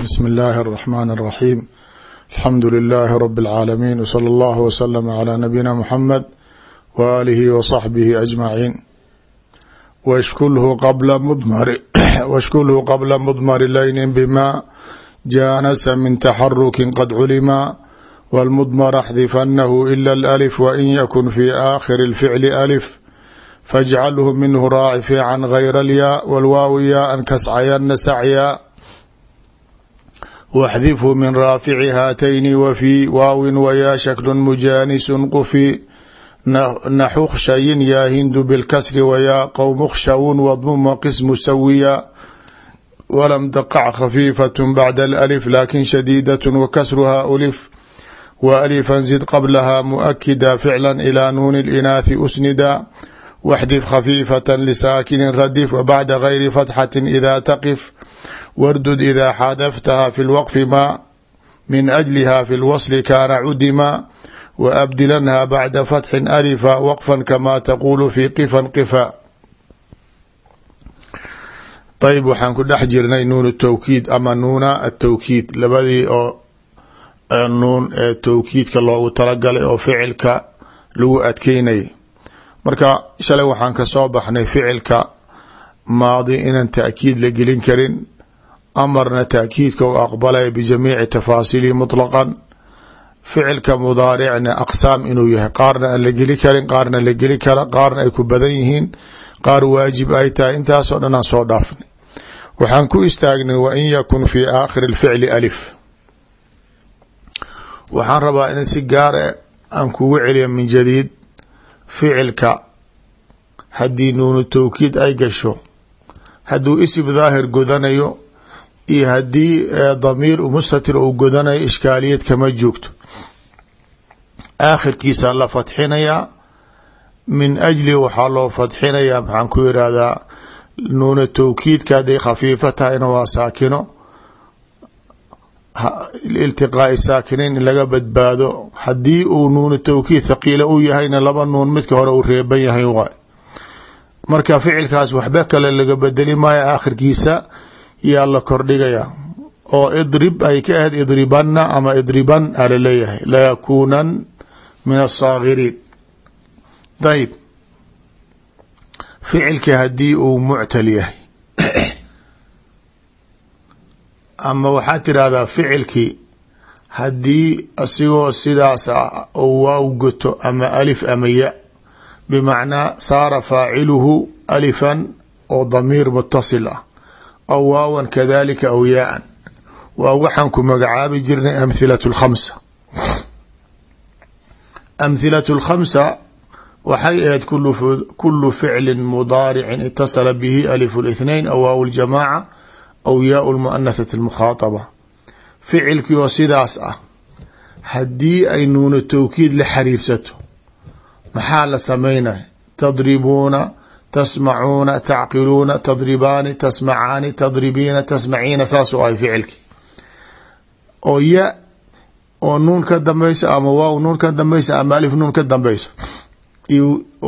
bsmi اllahi الرحmn الرaxيm alxamdu لilaahi rb العaalamiin wslى اllah wslm عlى nabiyina mxamed w alihi wصaxbihi aجmaciin washkulhu qabla mdmari layni bma jaanasa min taxaruki qad culima wاlmdmr axdifanahu ila اlأlf wain yakun fi aakhiri اlficli alf fاjcalhu minhu raaci fiican gayr اlyaa wاlwaaw yaaan kascayana sacya waxdifhu min raafici haatayni wafii waawin wayaa shaklu mujaanisu qufi naxu kshayin yaa hindu bilkasri wayaa qowmu kshawun wadmuma qismu sawiya walam daqac khafiifat bacda alif laakiin shadiidat wakasruha ulif wa alifan zid qablaha muakida ficla ilaa nuuni اlinaathi usnida waxdif khafiifata lisaakinin radif wabacda gayri fatxati ida taqif wardud ida xadaftaha fi lwaqfi ma min ajliha fi lwasli kaana cudima waabdilanha bacda fatxin alifa waqfan kama taqulu fi qifan qifa ayb waxaan ku dhex jirnay nuun tawkiid ama nuuna atawkiid labadii oo nuun ee tawkiidka loogu talagalay oo ficilka lagu adkeynayay marka shalay waxaan ka soo baxnay ficilka maadi inaan taakiid la gelin karin amarna taakiidka u aqbalaya bijamiici tafaasiilihi muطlaqan ficilka mudaaricna aqsaam inuu yahay qaarna aan la geli karin qaarna la geli kara qaarna ay ku badan yihiin qaar waajib ay tahay intaasoo dhan aan soo dhaafnay. Waxaan ku istaagnay wain yakun fi aakhiri اlficli alif. Waxaan rabaa in si gaara aan kugu celiya min jadiid ficilka haddii nuunu tawkiid ay gasho hadduu ism daahir godanayo iyo haddii damiir mustatir uu godanayo ishkaaliyad kama joogto. Aakhirkiisa la fadxinayaa min ajli waxaa loo fadxinayaa maxaan ku irahdaa nuuna tawkiidka hadday khafiifa tahayna waa saakino iltiqaai saakinayn in laga badbaado. Haddii uu nuuna tawkiid thaqiila u yahayna laba nuun midka hore uu reeban yahay waay marka ficilkaas waxba kale laga bedeli maayo aakhirkiisa yaa la kordhigaya oo idrib ay ka ahayd idribanna ama idriban a la leeyahay layakuunan min asaagiriin dayb ficilka haddii uu muctal yahay ama waxaa tirahdaa ficilkii haddii asigoo sidaasa ah oo waaw goto ama alif ama ya bimacnaa saara faaciluhu alifan oo damiir mutasil ah aw waawan kadalika aw yaa-an. Waa waxaan ku magacaabi jirnay amhilatu lkhamsa amhilatu lkhamsa waxay ahayd kulu ficlin mudaaricin itasala bihi alifu lithnain aw waaw ljamaaca aw yaau lmuanathati اlmukhaaطaba ficilkii oo sidaas ah haddii ay nuuna tawkiid la xariirsato maxaa la samaynaya tadribuuna tasmacuuna tacqiluuna tadribaani tasmacaani tadribiina tasmaciina saasuu ahay ficilkii oo ya oo nuun ka dambayso ama waaw nuun ka dambayso ama alif nuun ka dambayso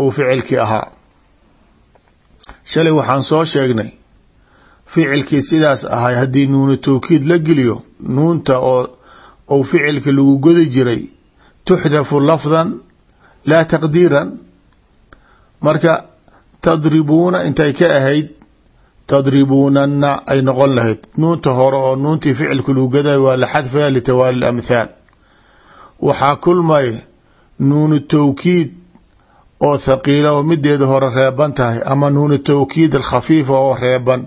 uu ficilkii ahaa shalay waxaan soo sheegnay ficilkii sidaas ahay haddii nuuna tawkiid la geliyo nuunta oo ou ficilka lagu godi jiray tuxdafu lafdan laa taqdiiran. Marka tadribuuna intay ka ahayd tadribuunana ay noqon lahayd. Nuunta hore oo nuuntii ficilka lagu goday waa la xadfaya litawaali lamthaal waxaa kulmay nuunu tawkiid oo thaqiila oo mideeda hore reeban tahay ama nuunu tawkiid alkhafiifa oo reeban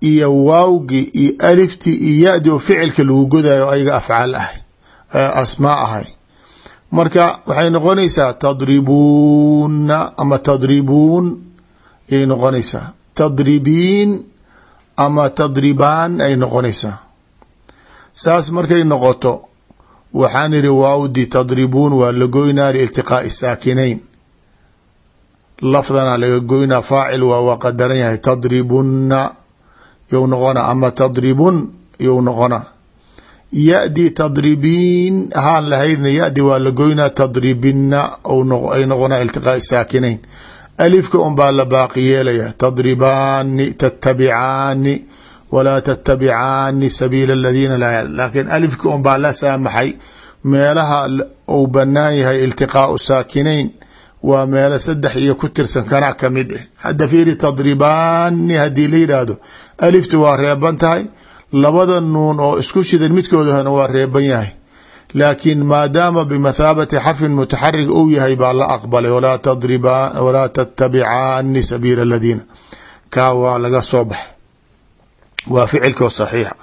iyo waawgi iyo aliftii iyo ya-di oo ficilka lagu godayo ayaga afcaal ahay asmaa ahay. Marka waxay noqonaysaa tadribuuna ama tadribuun ayay noqonaysaa. Tadribiin ama tadribaan ay noqonaysaa. Saas markay noqoto waxaan ihi waawdi tadribuun waa la goynaa liiltiqaai saakinayn. Lafdana laga goynaa faacil waa waa qadaran yahay. Tadribunna you noqona ama tadribun? You noqona ya-di tadribiin ahaan lahaydna ya-di waa la goynaa tadribina ay noqonaa iltiqaai saakinayn. Alifka un baa la baaqi yeelaya tadribaani tattabicaani walaa tattabicaani sabiila aladiina laa laakiin alifki un baa la saamaxay meelaha uu banaan yahay iltiqaau saakinayn waa meelo saddex iyo ku tirsan kana ka mid ah hadda fiiri tadribaani haddii la yidhaahdo aliftu waa reeban tahay. Labada nuun oo isku shidan midkoodana waa reeban yahay. Laakiin maadaama bimathaabati xarfin mutaxarig uu yahay baa la aqbalay. Walaa tattabicaani sabiila aladiina kaa waa laga soo baxay. Waa ficilkoo saxiixa.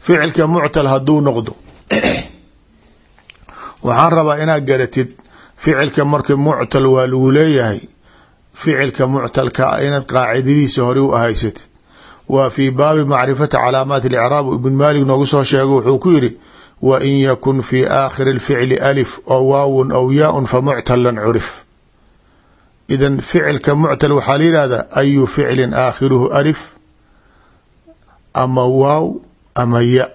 Ficilka muctal hadduu noqdo. Waxaan rabaa inaad garatid ficilka marka muctal waa lagu leeyahay ficilka muctalka inaad qaacidadiisa hore u ahaysatid waa fii baabi macrifati calaamaat اlicraab ibn maalik noogu soo sheego wuxuu ku yiri wa in yakun fi aakhiri اlficli alif oo waawun aw yaaun famuctalan curif. Idan ficilka muctal waxaa la yihahdaa ayu ficlin aakhiruhu alif ama waaw ama ya.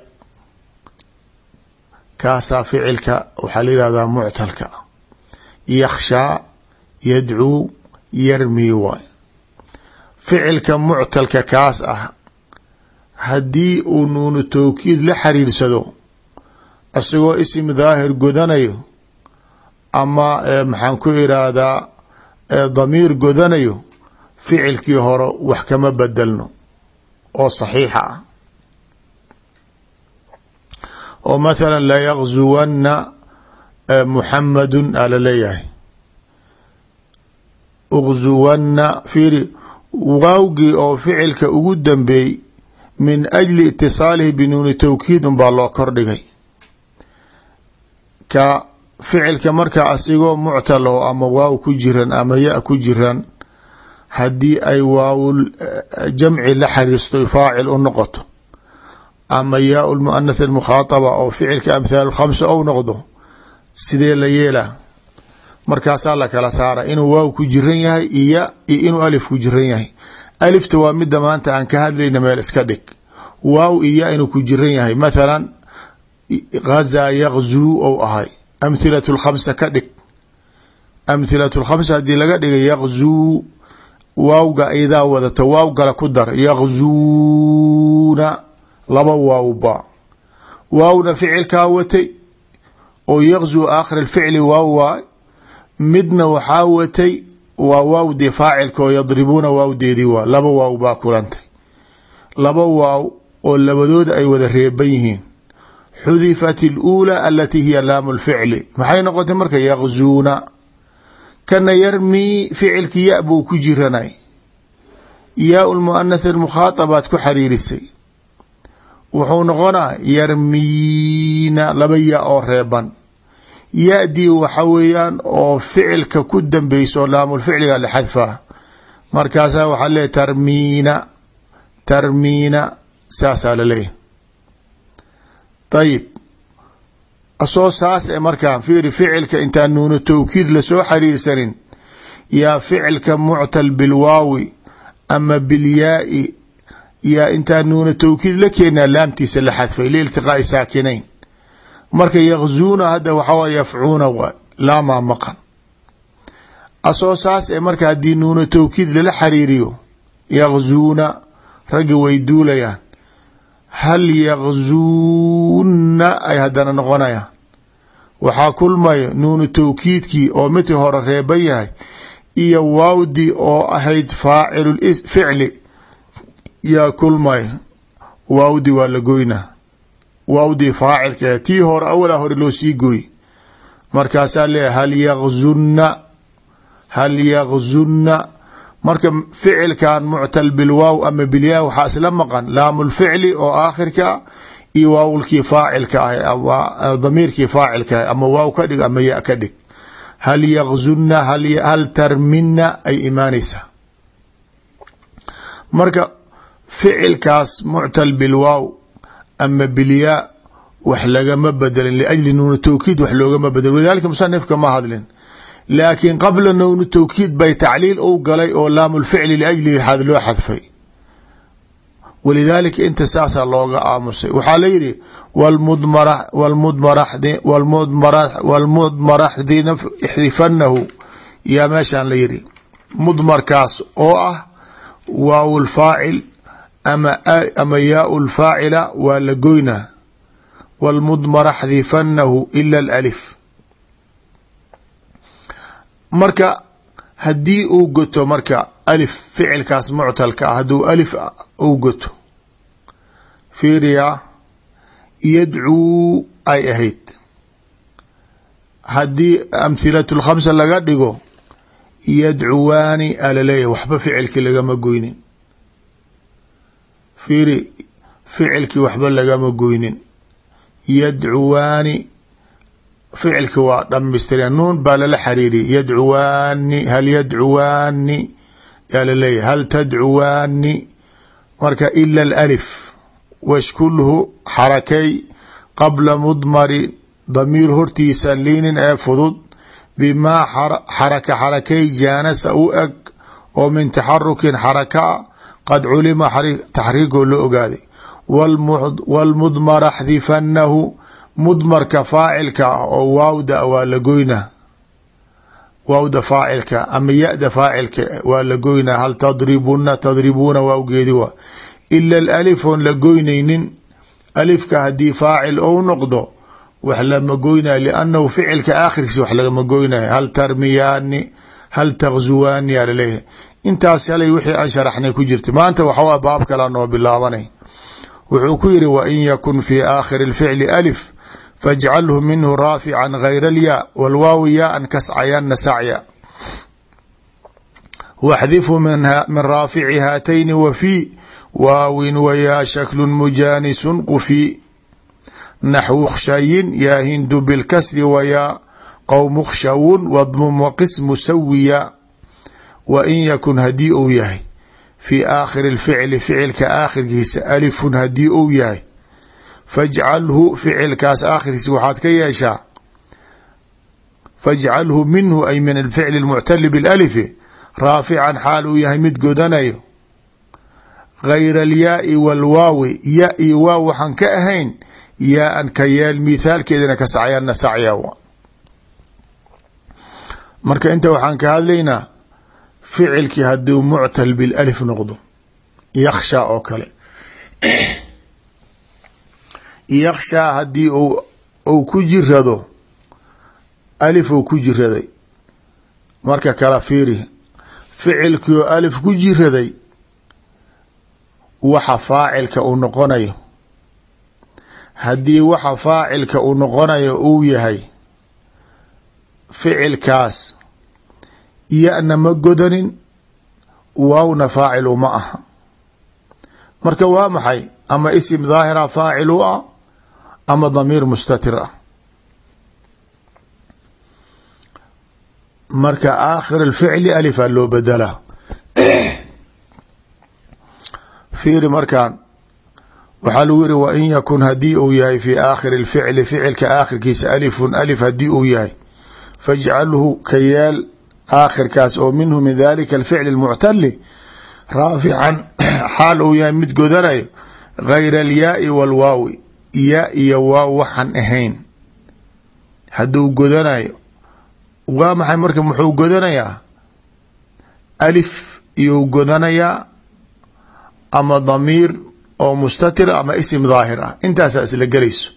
Kaasaa ficilka waxaa la yihahdaa muctalka yakhshaa yadcuu yarmii waay. Ficilka muctalka kaas ah haddii uu nuunu towkiid la xiriirsado isagoo isim daahir godanayo ama maxaan ku iraahdaa damiir godanayo ficilkii hore wax kama bedelno oo saxiixa ah. Oo mathala layaqzuwanna muxamadun aa la leeyahay. Uqzuwanna fiiri waawgii oo ficilka ugu dambeey min ajli itisaalihi binuuni towkiid unbaa loo kordhigay ka ficilka marka asigoo muctal oo ama waaw ku jiran ama ya ku jiran haddii ay waawul jamci la xariisto faacil u noqoto ama yaa lmuanath almukhaataba oo ficilka amhaal khamsa ou noqdo sidee la yeelaa markaasaa la kala saara. Inuu waaw ku jiran yahay iyo inuu alif ku jiran yahay. Alifta waa midda maanta aan ka hadlayna meel iska dhig. Waaw iyo inuu ku jiran yahay. Mathalan gazaa yakzuu ou ahay. Amhilat lkhamsa ka dhig. Amhilat lkhamsa haddii laga dhigay yakzuu waawga idaa wadato waaw gala ku dar. Yakzuuna laba waawba. Waawna ficilkaa watay oo yakzuu aakhir ficli waaw waay midna waxaa watay waa waawdii faacilka oo yadribuuna waawdeedii waa laba waaw baa kulantay. Laba waaw oo labadooda ay wada reeban yihiin. Xudifat اluulى alatii hiya laamu lficli maxay noqotay marka yakzuuna kana yarmii ficilki ya buu ku jiranay. Yaa lmuanath mukhaaabaad ku xariirisay wuxuu noqonaa yarmiina laba ya oo reeban. Ya-dii waxa weeyaan oo ficilka ku dambeysa oo laamulficliga la xadfaa markaasaa waxaa leeyahy tarmiina tarmiina saasaa laleeyahy ayib asoo saas e markaa fiiri ficilka intaan nuuna towkiid la soo xariirsanin yaa ficilka muctal bilwaawi ama bilyaai yaa intaan nuuna towkiid la keenaa laamtiisa la xadfay liiltiqaai saakinayn. Marka yakzuuna hadda waxawa yafcuuna waay laamaa maqan. Asoo saas e marka haddii nuuna towkiid lala xariiriyo yakzuuna raggi way duulayaan. Hal yakzuuna ay haddana noqonayaan. Waxaa kulmayo nuunu towkiidkii oo midkii hore reeban yahay iyo waawdii oo ahayd faacilu ficli yaa kulmayo waawdii waa la goynaa waawdii faacilka tii hore awalaa hore loo sii gooy. Markaasaa leeyahay hal yakzunna hal yakzunna marka ficilkan muctal bilwaaw ama bilyaa waxaa isla maqan laamulficli oo aakhirka iyo waawlkii faacilka ah ama damiirkii faacilka ah ama waaw ka dhig ama ya ka dhig. Hal yakzunna hal tarmina ay imaanaysaa. Marka ficilkaas muctal bilwaaw ama bilyaa wax lagama bedelin liajli nuunu towkiid wax loogama bedelin walidalika musanifka ma hadlin. Laakiin qabla nuunu towkiid bay tacliil u galay oo laamulficli liajli loo xadfay. Walidaalika inta saasaa looga aamusay. Waxaa la yidhi walmudmaraxdina ixdifanahu yaa meeshaan la yidhi mudmarkaas oo ah waawlfaacil ama ama yaau lfaacila waa la goynaa. wاlmdmara xdifanahu ila اlalif marka haddii uu goto marka alif ficilkaas muctalka ah hadduu alif uu goto fiiriya yadcuu ay ahayd. Haddii amhilat lkhamsa laga dhigo yadcuwaani alaleeyahy waxba ficilkii lagama goynin fiiri ficilkii waxba lagama goynin. Yadcuwaani ficilki waa dhamaystira nuun baa lala xariiriyay yadcuwaani hal yadcuwaani yaa laleeyahy hal tadcuwaani marka ila alif washkulhu xarakay qabla mudmari damiir hortiisa liinin ee fudud bimaa xaraka xarakay jaanasa u eg oo min taxarukin xarakaa qad culima taxriigoo la ogaaday wاlmudmara xdifanahu mudmarka faacilka ah oo waawda waa la goynaa waawda faacilka ama ya-da faacilka waa la goynaa hal tadribuna tadribuuna waawgeedi waa ila alif oon la goynaynin alifka haddii faacil ou noqdo wax lama goynaya liannahu ficilka aakhirkiisa wax lagama goynaya hal tarmiyaani hal takzuwaani yaa la leeyahay intaas shalay wixii aan sharaxnay ku jirta maanta waxaa baab kala noo bilaabanay wuxuu ku yiri wain yakun fi aakhiri اlficli alif fajcalhu minhu raafica gayra alyaa wاlwaawi yaaan kascayana sacya waxdifu min raafici haatayni wa fi waawin wayaa shaklu mujaanisun qufi. Naxwu khshayin yaa hindu bilkasri wayaa qowmu khshawun wadmum waqis musawiya wa in yakun haddii uu yahay fii aakhiri lficli ficilka aakhirkiisa alifun haddii uu yahay fajcalhu ficilkaas aakhirkiisa waxaad ka yeeshaa fajcalhu minhu ay min alficli lmuctali bilalifi raafican xaal uu yahay mid godanayo gayra alyaai walwaawi ya i waaw waxaan ka ahayn yaa-an ka yeel mithaalkeedana ka sacyana marka inta waxaan ka hadlaynaa ficilkii hadduu muctal bilalif noqdo yakshaa oo kale. Yakshaa haddii uu ku jirado alif uu ku jiraday marka kala fiiri ficilkii oo alif ku jiraday waxa faacilka uu noqonayo. Haddii waxa faacilka uu noqonayo uu yahay ficilkaas ya-na ma godanin waawna faacil uma aha. Marka waa maxay? Ama isim daahira faacil u ah ama damiir mustatir ah? Marka aakhir اlficli alifaa loo bedelaa fiiri markaan waxaa lagu yihi wain yakun haddii uu yahay fi aakhiri اlficli ficilka aakhirkiisa alifun alif haddii uu yahay fajcalhu ka yeel aakhirkaas oo minhu min dalika alficli اlmuctali raafican xaal uu yahay mid godanayo gayra alyaai wاlwaawi ya iyo waaw waxaan ahayn. Hadduu godanayo waa maxay marka muxuu godanayaa? Alif iyou godanayaa ama damiir oo mustatir ama isim daahir ah. Intaasaa isla gelayso.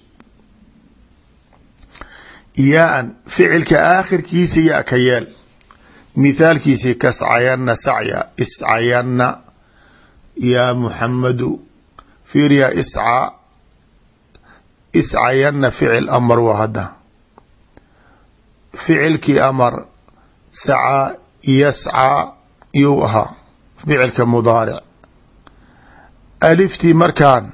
Yaa-an ficilka aakhirkiisa yaa ka yeel mithaalkiisii kascayana sacya iscayana yaa muxamadu fiiriyaa iscaa iscayana ficil amar waa hadda. Ficilkii amar sacaa yascaa yuu ahaa ficilka mudaaric. Aliftii markaan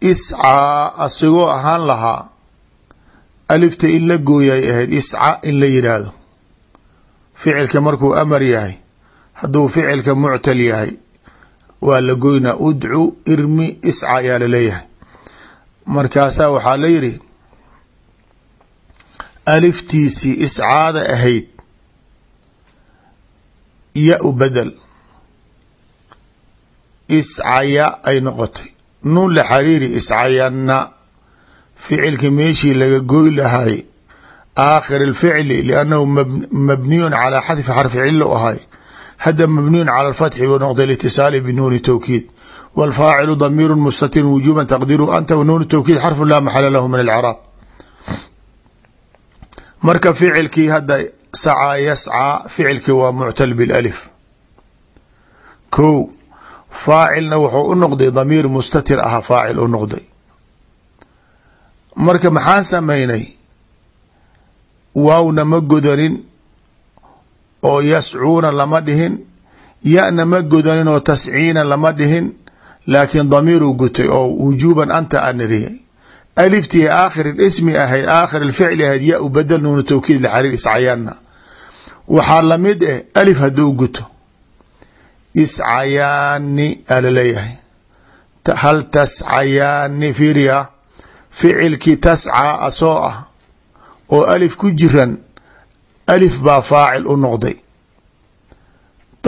iscaa asigoo ahaan lahaa alifta in la gooyay ahayd isca in la yidhaahdo ficilka markuu amar yahay hadduu ficilka muctal yahay waa la goynaa udcu irmi isca ayaa la leeyahay markaasaa waxaa la yidhi aliftiisii iscaada ahayd ya u bedel iscaya ay noqotay. Nuun la xariiri iscayanna ficilka meeshii laga goy lahay aakhir اlficli liannahu mabniyun calaa xadfi xarfi cilo ahay. Hadda mabniyun cala alfatxi buu noqday litisaali binuuni towkiid wاlfaacilu damiiru mustatir wujuba taqdiru anta nuun towkiid xarfu laa maxala lahu min alcraab marka ficilkii hadda sacaa yascaa ficilkii waa muctal bilalif. Ko faacilna wuxuu u noqday damiir mustatir aha faacil u noqday marka maxaan samaynay? Waawna ma godanin oo yascuuna lama dhihin. Ya-na ma godanin oo tasciina lama dhihin. Laakiin damiiruu gutay oo wujuuban anta aniriyay aliftii aakhir ismi ahayd aakhir ficli ahayd ya u badel nuunu towkiid lxariir iscayaanna. Waxaa la mid eh alif hadduu guto. Iscayaani alaleeyahay hal tascayaani fiiriya ficilkii tascaa asoo ah oo alif ku jiran alif baa faacil u noqday.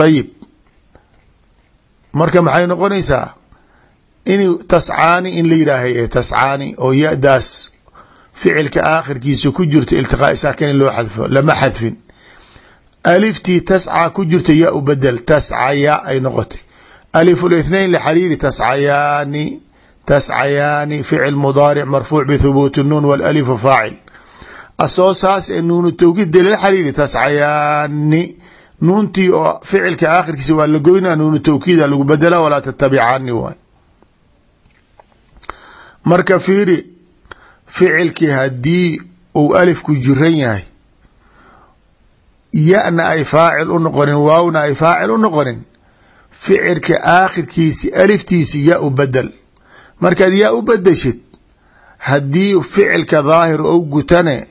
Ayib marka maxay noqonaysaa? In tascaani in la yidhaahay tascaani oo ya-daas ficilka aakhirkiisa ku jirto iltiqaa saakin in loo xadfo lama xadfin. Aliftii tascaa ku jirta ya u bedel tascaya ay noqotay. Alifu lithnain lxariiri tascayaani tascayaani ficil mudaaric marfuuc bithubuuti nuun walalifu faacil. Asoo saas ee nuunu towkiid delila xariiri tascayaani nuuntii oo ficilka aakhirkiisa waa la goynaa nuunu towkiida lagu bedela walaa tatabicani waay marka fiiri ficilkii haddii uu alif ku jiran yahay ya-na ay faacil u noqonin waawna ay faacil u noqonin ficilka aakhirkiisi aliftiisi ya u bedel markaad yaa u bedeshid haddii ficilka daahir ou gutane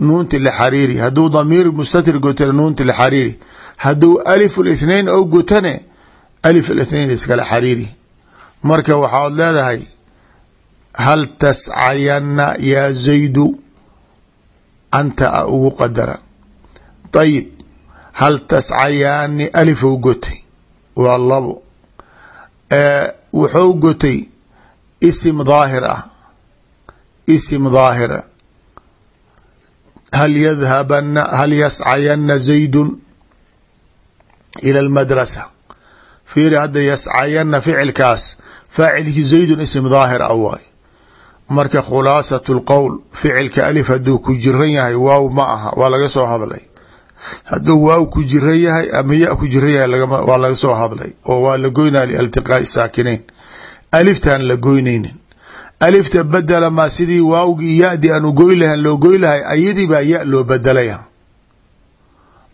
nuunti lxariiri hadduu damiir mustatir gutane nuunti lxariiri hadduu alif lithnain ou gutane alif lithnain iskala xariiri. Marka waxaad leedahay hal tascayana yaa zaydu? Anta a ugu qadara. Ayib hal tascayaani alifou gotay waa labo. Wuxuu gotay isim daahir ah isim daahira. Hal yadhabana hal yascayana zaydun ila almadrasa? Fiiri hadda yascayana ficilkaas faacilkii zaydun isim daahir ah waay. Marka khulaasat lqowl ficilka alif hadduu ku jiran yahay waaw ma aha waa laga soo hadlay. Hadduu waaw ku jiran yahay ama ya ku jiran yahay waa laga soo hadlay. Oo waa la goynaya liiltiqaai saakinayn aliftaan la goynaynin. Alifta bedela maa sidii waawgii ya-di aanu goyn lahan loo goyn lahay ayadii baa ya loo bedelaya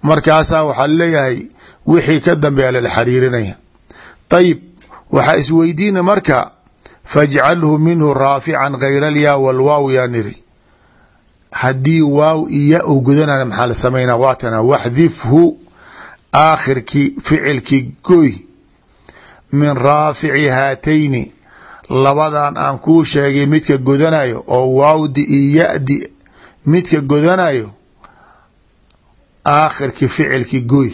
markaasaa waxaa leeyahay wixii ka dambeeya lala xariirinaya ayib waxaa isweydiina marka fajcalhu minhu raafican gayra alyaa walwaaw yaa niri. Haddii waaw iyo ya u gudanana maxaa la samaynaa waatana waxdifhu aakhirkii ficilkii goy min raafici haatayni. Labadan aan kuu sheegay midka godanayo oo waawdi iyo ya-di midka godanayo aakhirkii ficilkii goy.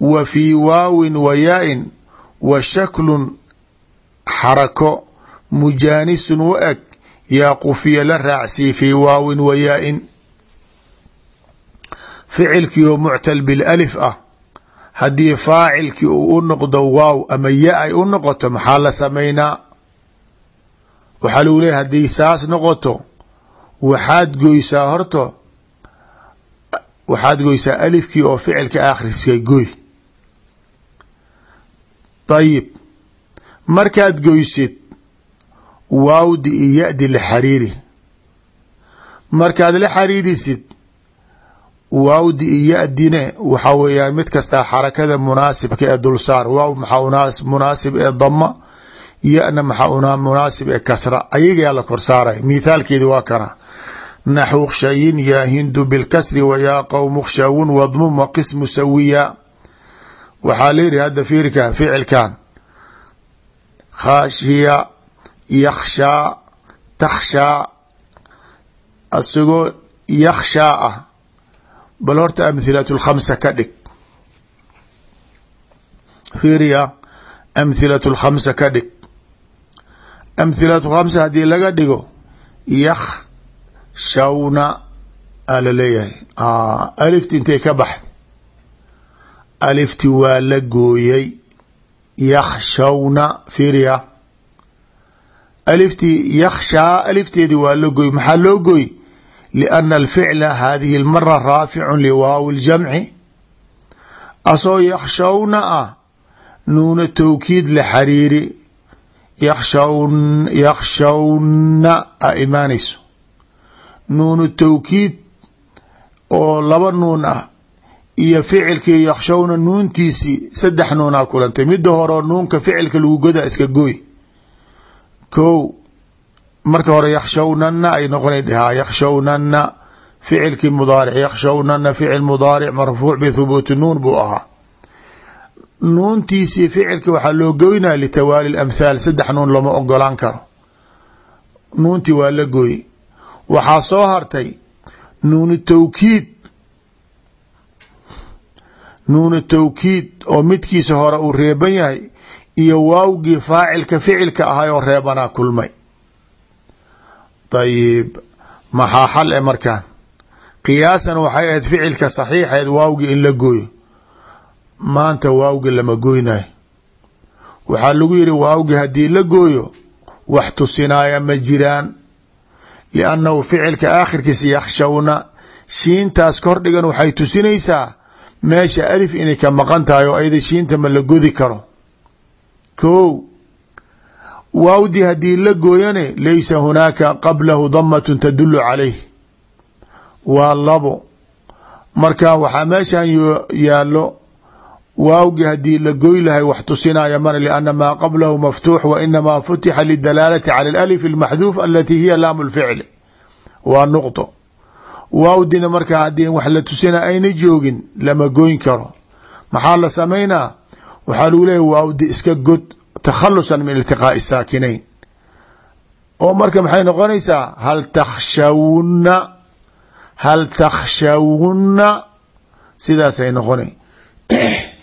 Wa fii waawin wa yaa-in wa shaklun xarako mujaanisun u eg yaa qufiya la raacsii fii waawin wa yaa-in ficilkii oo muctal bilalif ah haddii faacilkii uu u noqdo waaw ama ya ay u noqoto maxaa la samaynaa? Waxaa lagu leeyahy haddii saas noqoto waxaad goysaa horto waxaad goysaa alifkii oo ficilka aakhriska goy. Dayib markaad goysid waawdi iyo ya-di la xariiri. Markaad la xariirisid waawdi iyo ya-dine waxaa weeyaan mid kastaa xarakada munaasibka ee dulsaar waaw maxaa munaasib ee dama ya-na maxaa munaasib ee kasra ayagaa la kor saaray. Mithaalkeedi waa kana. Naxwu kshayin yaa hindu bilkasri wa yaa qowmu kshawun wadmum wa qismu sawiya. Waxaa layihi hadda fiirka ficilkan khaashiya yakhshaa takhshaa asigoo yakhshaa ah bal horta amhilat lkhamsa ka dhig. Fiiriya amhilat lkhamsa ka dhig. Amhilat lkhamsa haddii laga dhigo yakhshawna aa la leeyahay. Alifti intay ka baxda alifti waa la gooyey yakhshawna fiiriya. Aliftii yakhshaa alifteedii waa la gooy maxaa loo gooy lianna alficla hadihi lmara raaficun liwaawi ljamci asoo yakhshawna ah nuuna towkiid la xariiri yakshawn yakshawna a imaanayso nuunu towkiid oo laba nuun ah iyo ficilkii yakshawna nuuntiisii saddex nuunaa kulantay midda horeo nuunka ficilka lagu goda iska gooy ko marka hore yakshawnana ay noqona dhahaa yakshawnana ficilkii mudaaric yakshawnana ficil mudaaric marfuuc bithubuuti nuun buu ahaa. Nuuntiisii ficilka waxaa loo goynaya litawaali lamthaal saddex nuun lama ogolaan karo. Nuuntii waa la gooyey. Waxaa soo hartay nuunu tawkiid. Nuunu tawkiid oo midkiisa hore uu reeban yahay iyo waawgii faacilka ficilka ahay oo reebanaa kulmay dayib maxaa xal e markaan qiyaasan waxay ahayd ficilka saxiixeed waawgii in la gooyo maanta waawgi lama goynayo waxaa lagu yihi waawgi haddii la gooyo wax tusinaaya ma jiraan liannahu ficilka aakhirkiisa yakshawna shiintaas kordhigan waxay tusinaysaa meesha alif inay ka maqan tahay oo ayada shiinta ma la godi karo ko waawdii haddii la gooyane laysa hunaaka qablahu damatun tadulu calayh. Waa labo. Marka waxaa meeshan yaallo waawgi haddii la goy lahay wax tusinaya mana lianna maa qablahu maftuux wa futixa lidalaalati cala alif almaxduuf alati hiya laamu lficli waa nuqdo waawdina markaa haddii wax la tusina ayna joogin lama goyn karo. Maxaa la samaynaa? Waxaa lagu leeyahy waawdi iska god takhalusan min iltiqaa'i saakinayn oo marka maxay noqonaysaa hal takhshawna hal takhshawna sidaasay noqona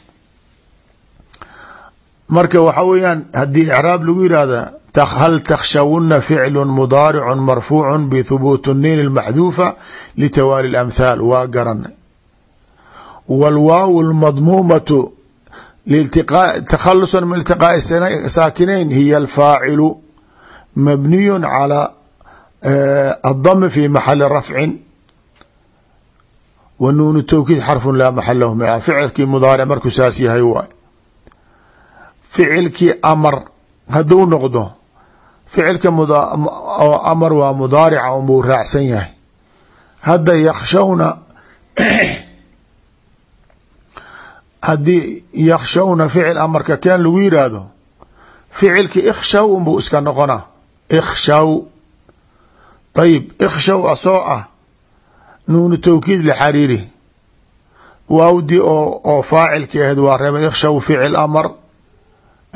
marka waxa weeyaan haddii icraab lagu yihahda hal takhshawuna ficlu mudaaricu marfuucu bthubuuti nin اmaxduufa litawaali اlamhaal waa garanay wاlwaaw اlmadmuumatu min iltiqaaءi saakinayn hiya alfaacilu mabniyu calى adami fi maxali rafcin wa nuunu towkiid xarfu laa maxal lahu min ficilkii mudaaric markuu saas yahay waay ficilkii amar hadduu noqdo ficilka oo amar waa mudaarica unbuu raacsan yahay hadda yakshawna haddii yakshawna ficil amarka keen lagu yidhaahdo ficilki ikhshaw unbuu iska noqona ikhshaw. Ayib ikhshaw asoo ah nuunu towkiid la xariiri. Waawdi oo oo faacilki ahayd waa reeba ikhshaw ficil amar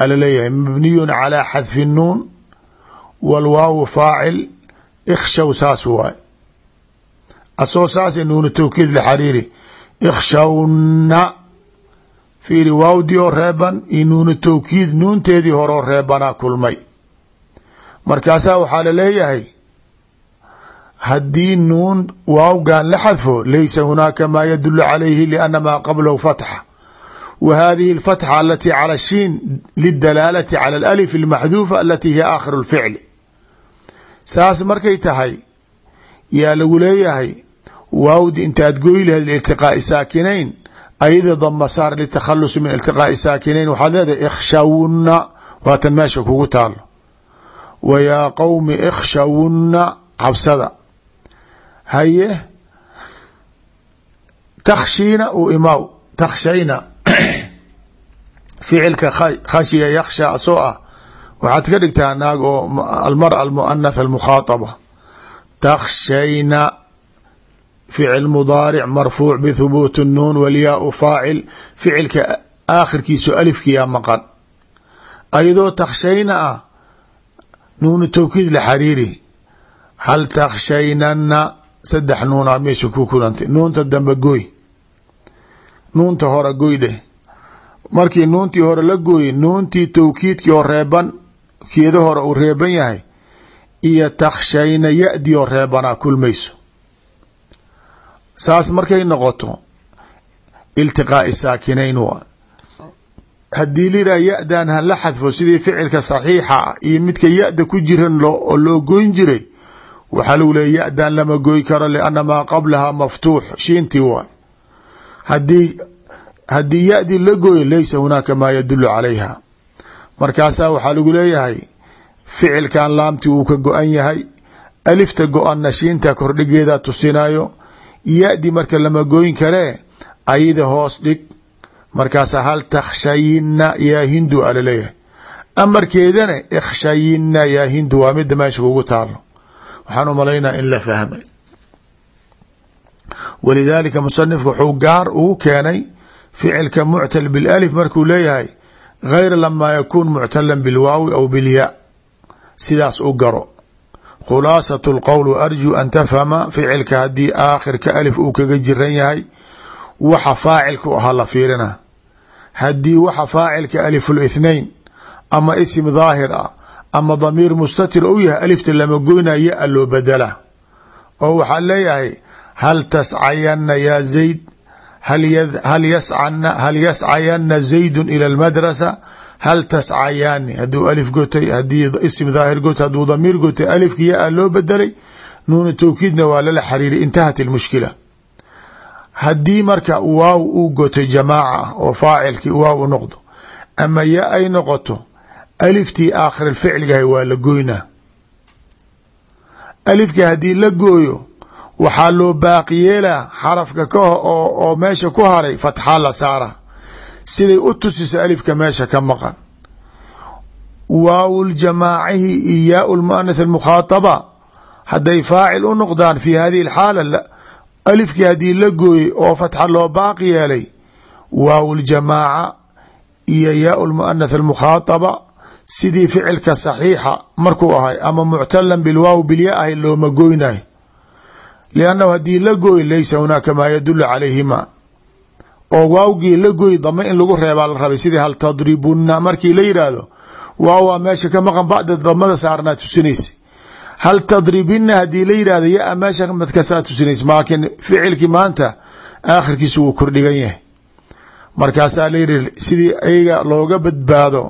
ala leeyahay mabniyun calaa xadfi nuun walwaawu faacil ikhshaw saas waay. Asoo saasa nuunu towkiid la xariiri. Ikhshawna fiiri waawdioo reeban iyo nuuna towkiid nuunteedii horoo reebanaa kulmay. Markaasaa waxaa la leeyahay haddii nuun waawgan la xadfo laysa hunaaka maa yadulu calayhi liana maa qablahu fatxa. Wa hadihi alfatxa alatii cala shiin lidalaalati cala alalif almaxduufa alatii hiya aakhiru lficli saas markay tahay yaa lagu leeyahay waawdi intaad goy lahayd liiltiqaa'i saakinayn ayada dama saar litakhalusi min iltiqaa'i saakinayn waxaad leedahay ikhshawna waatan meesha kugu taalo. Wa yaa qowmi ikhshawna cabsada. Haye takhshiina u imaaw. Takhshayna. Ficilka khashiya yaksha asoo ah. Waxaad ka dhigtaa naag oo almara almuanath almukhaataba takhshayna ficil mudaaric marfuuc bithubuuti nuun walyaau faacil ficilka aakhirkiisu alifkiyaa maqan. Ayadoo takhshayna ah nuunu towkiid la xariiri. Hal takhshaynana saddex nuunaa meesha ku kulantay. Nuunta dambe goy nuunta hore goy dheh. Markii nuuntii hore la gooyey nuuntii towkiidkii oo reeban keeda hore uu reeban yahay iyo takhshayna ya-dii oo reebanaa kulmayso saas markay noqoto iltiqaa'i saakinayn waa. Haddii liraa ya-dan ha la xadfo sidii ficilka saxiixa ah iyo midka ya-da ku jiran oo loo goyn jiray waxaa lagu leeya ya-dan lama goy karo lianna maa qablahaa maftuux shiintii waay haddii haddii ya-dii la gooyo laysa hunaaka maa yadulu calayha markaasaa waxaa lagu leeyahay ficilkan laamtii uu ka go-an yahay alifta go-anna shiinta kordhigeeda tusinayo ya-di marka lama goyn karee ayada hoos dhig. Markaasa hal takhshayinna yaa hindu a la leeyahay amarkeedana ikhshayinna yaa hindu waa mida meesha kugu taalo waxaan u malaynaa in la fahmay. Walidaalika musanifku wuxuu gaar ugu keenay ficilka muctal bilalif markuu leeyahay gayra lamaa yakuun muctalan bilwaawi aw bilyaa sidaas u garo khulaasatu lqowl arjuu an tafhama ficilka haddii aakhirka alif uu kaga jiran yahay waxa faacilka u ahaa la fiirina. Haddii waxa faacilka aliful ithnain ama isim daahir ah ama damiir mustatir ou yahay alifta lama goynaya a loo badala oo waxaa leeyahay hal tascayanna yaa zayd? Hal yascayana zaydun ila almadrasa hal tascayaani hadduu alif gotay haddii isim daahir gotay hadduu damiir gotay alifki yaa loo bedelay nuuna towkiidna waa lala xariiray intahat ilmushkila haddii marka waaw uu goto jamaaca oo faacilkii waaw u noqdo ama ya ay noqoto aliftii aakhir ficligahay waa la goynaa alifkii haddii la gooyo waxaa loo baaqi yeelaa xarafka ka oo meesha ku haray fatxaa la saara siday u tusiso alifka meesha ka maqan. Waaw ljamaacihi iyo yaa lmuanath almukhaataba. Hadday faacil u noqdaan fi hadihi alxaala alifkii haddii la gooyey oo fatxa loo baaqi yeelay waaw ljamaaca iyo yaa lmuanath almukhaataba. Sidii ficilka saxiixa markuu ahay ama muctalan bilwaaw bilya ahay looma goynayo. Liannahu haddii la gooy laysa hunaaka maa yadulu calayhima oo waawgii la gooy dame in lagu reebaa la rabay sidii hal tadribunna markii la yidhaahdo waawaa meesha ka maqan bacda damada saarnaa tusinaysa hal tadribina haddii la yidhahdo yaa meesha madkasaa tusinaysa laakiin ficilkii maanta aakhirkiisu wuu kordhigan yahay. Markaasaa la yidhi sidii ayaga looga badbaado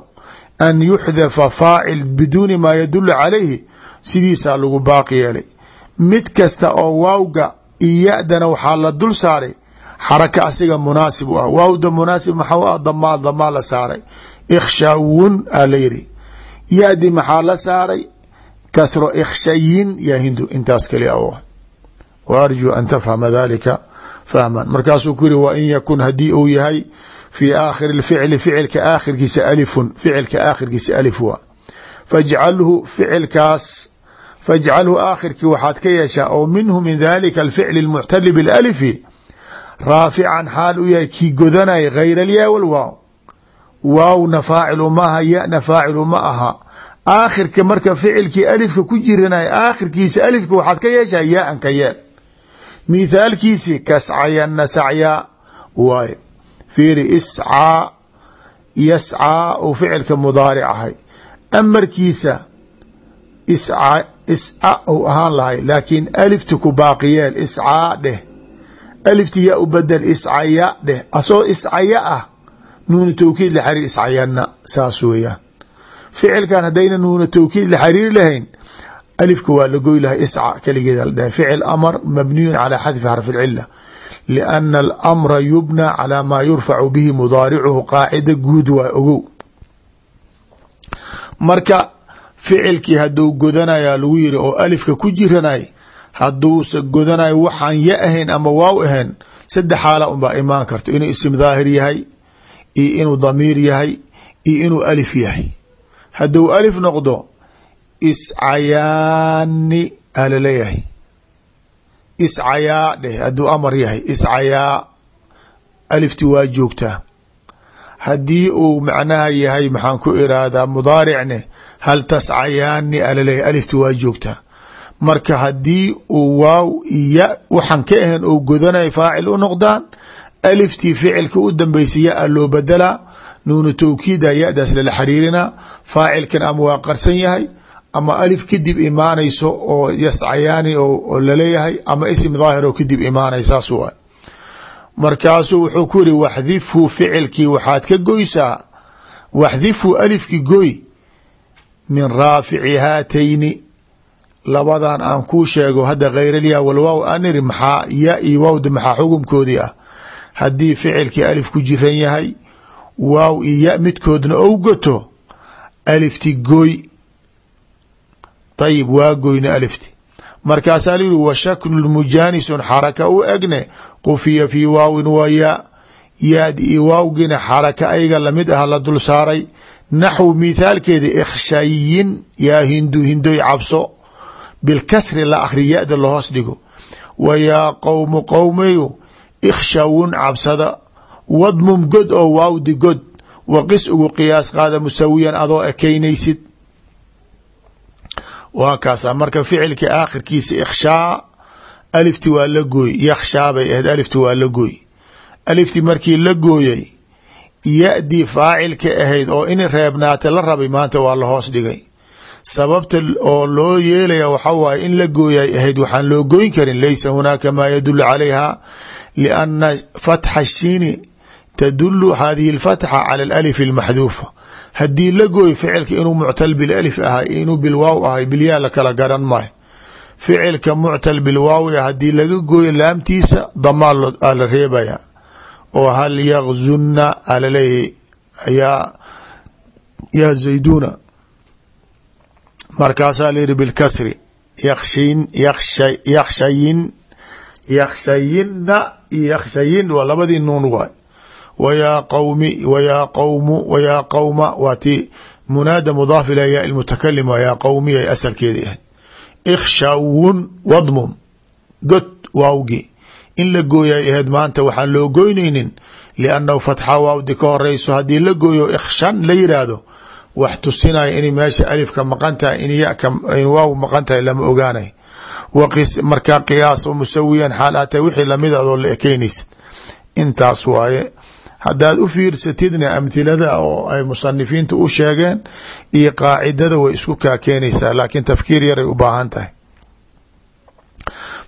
an yuxdafa faacil biduuni maa yadulu calayhi sidiisaa lagu baaqi yeelay. Mid kasta oo waawga iyo ya-dana waxaa la dul saaray xaraka asiga munaasib u ah waawda munaasib maxaa u ah damaal damaal la saaray. Ikhshawun aa la yidhi. Ya-di maxaa la saaray? Kasro ikhshayin yaa hindu intaas kali a wa arjuu an tafhama dalika fahman. Markaasuu ku yiri wain yakun haddii uu yahay fi aakhiri lficli ficilka aakhirkiisa alifun ficilka aakhirkiisa alif waa fajcalhu ficilkaas fajcalhu aakhirkii waxaad ka yeeshaa oo minhu min dalika alficli اlmuctali bilalifi raafican xaal u yahay kii godanaya gayr alyaa walwaaw waawna faacilu ma aha yana faacilu ma aha. Aakhirka marka ficilkii alifka ku jiranaya aakhirkiisa alifka waxaad ka yeeshaa yaa-an ka yeel. Mithaalkiisi kascayana sacyaa waaye fiiri iscaa yascaa uu ficilka mudaaric ahay. Amarkiisa isca isca ou ahaan lahay laakiin alifti ku baaqiyeel iscaa dheh alifti yaa u bedel iscaya dheh. Asoo iscaya ah nuuna towkiid la xariir iscayana saas weeyaan. Ficilkan haddayna nuuna towkiid la xariiri lahayn alifka waa la goy lahay isca keligeeda la dhahay ficil amar mabniyun calaa xadfi xarfi lcila liana alamra yubna calaa maa yurfacu bihi mudaaricuhu qaacida guud waa ogow. Marka ficilkii hadduu godanayaa lagu yiri oo alifka ku jiranay hadduusa godanayo waxaan ya ahayn ama waaw ahayn saddex xaala unbaa imaan karto. Inuu isim daahir yahay iyo inuu damiir yahay iyo inuu alif yahay. Hadduu alif noqdo iscayaani aa la leeyahay iscayaa dheh hadduu amar yahay iscayaa alifti waa joogtaa. Haddii uu macnaha yahay maxaan ku irahdaa mudaaricne hal tascayaani aa la leeyahay alifti waa joogtaa marka haddii uu waaw iya waxaan ka ahayn ou godanaya faacil u noqdaan aliftii ficilka u dambeysay ya-a loo bedelaa nuunu towkiida ya-daas lala xariirinaa faacilkan ama waa qarsan yahay ama alif kadib imaanayso oo yascayaani oo la leeyahay ama isim daahir kadib imaanay saas u markaasuu wuxuu ku yiri waxdifhu ficilkii waxaad ka goysaa? Waxdifhu alifki goy min raafici haatayni labadan aan kuu sheego hadda khayralya walwaaw aan iri maxaa ya iyo waawda maxaa xukumkoodii ah? Haddii ficilkii alif ku jiran yahay waaw iyo ya midkoodna ou gato alifti goy. Ayib waa goyna alifti. Markaasaa la yihi wa shaklu mujaanisun xaraka u egne qufiya fii waawin wa ya. Yaad iyo waawgina xaraka ayaga la mid ah la dul saaray. Naxw mithaalkeeda ikhshayin yaa hindu hindoy cabso bilkasri la akri ya-da lahoos dhigo. Wa yaa qowmu qowmayu ikhshawun cabsada wadmum god oo waawdi god wa qis ugu qiyaas qaada musawiyan adoo ekeynaysid waa kaasa marka ficilka aakhirkiisa ikhshaa alifti waa la gooy yakhshaa bay ahayd alifti waa la gooy. Alifti markii la gooyay ya-dii faacilka ahayd oo in reebnaata la rabay maanta waa la hoos dhigay sababta oo loo yeelaya waxa waaye in la gooyay ahayd waxaan loo goyn karin laysa hunaaka maa yadulu calayha lianna fatxa shiini tadulu hadihi اlfatxa cala alif اlmaxduufa haddii la gooyo ficilka inuu muctal bilalif ahay inuu bilwaaw ahay bilyaa la kala garan maayo. Ficilka muctal bilwaawiya haddii laga gooyo laamtiisa damaa aa la reebaya. Oo hal yakzunna alaleeyahy yaa yaa zayduna markaasaa la yihi bilkasri yakshin yaksha yakshayin yakshayinna iyo yakshayin waa labadii nuun waay. Wyaa qwmi wyaa qwmu wyaa qowma waa ti munaada mudaaf ila ya mutakalim yaa qowmi ay asalkeedi ahayd. Ikhshawun wadmum god waawgi. In la gooyay ahayd maanta waxaan loo goynaynin liannahu fatxa waawdi ka horeyso haddii la gooyo ikhshan la yiraahdo wax tusinaya inay meesha alifka maqan tahay in waaw maqan tahay lama ogaanay. Markaa qiyaas musawiyan xaal ata wixii la mid adoo la ekeynaysa intaas waaye haddaad u fiirsatidna amhilada oo ay musanifiinta u sheegeen iyo qaacidada way isku kaa keenaysaa laakiin tafkiir yaray u baahan tahay.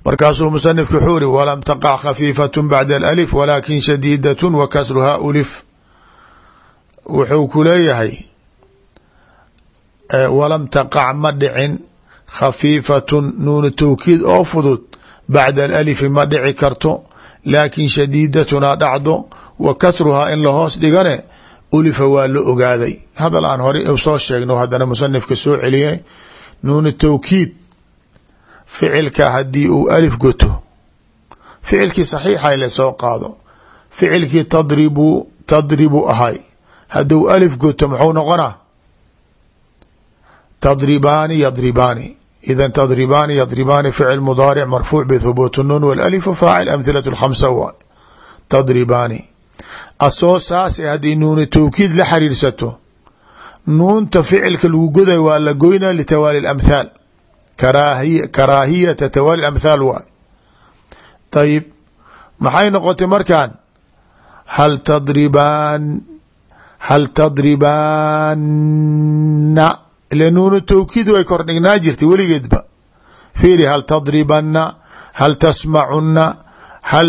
Markaasuu musanifku wuxuu iri walam taqac khafiifat bacda alif walaakin shadiidat wa kasruhaa ulif. Wuxuu ku leeyahay walam taqac ma dhicin khafiifatun nuunu tawkiid oo fudud bacda alalifi ma dhici karto laakin shadiidatuna dhacdo wa kasruhaa in lahoos dhigane ulifa waa la ogaaday. Hadal aan hore soo sheegno haddana musanifka soo celiyay nuunu tawkiid ficilka haddii uu alif goto ficilkii saxiixa la soo qaado ficilkii tadribu tadribu ahay hadduu alif goto muxuu noqonaa tadribaani yadribaani idan tadribaani yadribaani ficil mudaaric marfuuc bithubuut nun walalifu faacil amhilatu lkhamsa waa tadribaani asoo saase haddii nuuna tawkiid la xiriirsato nuunta ficilka lagu goday waa la goynaa litawaali amthaal karaahiyata tawaali amthaal waay ayib maxay noqotay markan hal tadribaan hal tadribaanna ile nuunu tawkiid way kordhignaa jirtay weligeedba fiiri hal tadribanna hal tasmacunna hal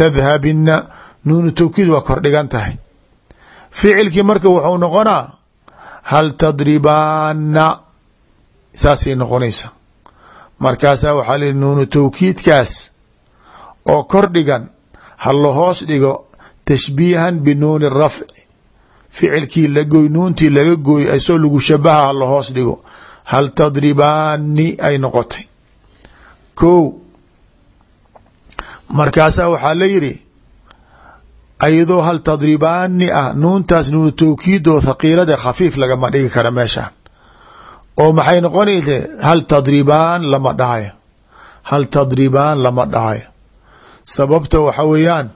tadhabinna nuunu tawkiid waa kordhigan tahay ficilkii marka wuxuu noqonaa hal tadribaanna saasay noqonaysa markaasaa waxaa lii nuunu tawkiidkaas oo kordhigan ha lahoos dhigo tashbiihan binuuni rafci ficilkii lagoy nuuntii laga gooy isoo lagu shabaha ha lahoos dhigo. Hal tadribaani ay noqotay? Ko markaasaa waxaa la yidhi ayadoo hal tadribaani ah nuuntaas nuunu tawkiidoo thaqiilada khafiif lagama dhigi kara meeshaan. Oo maxay noqonaysa hal tadribaan lama dhahayo. Hal tadribaan lama dhahayo. Sababta waxa weeyaan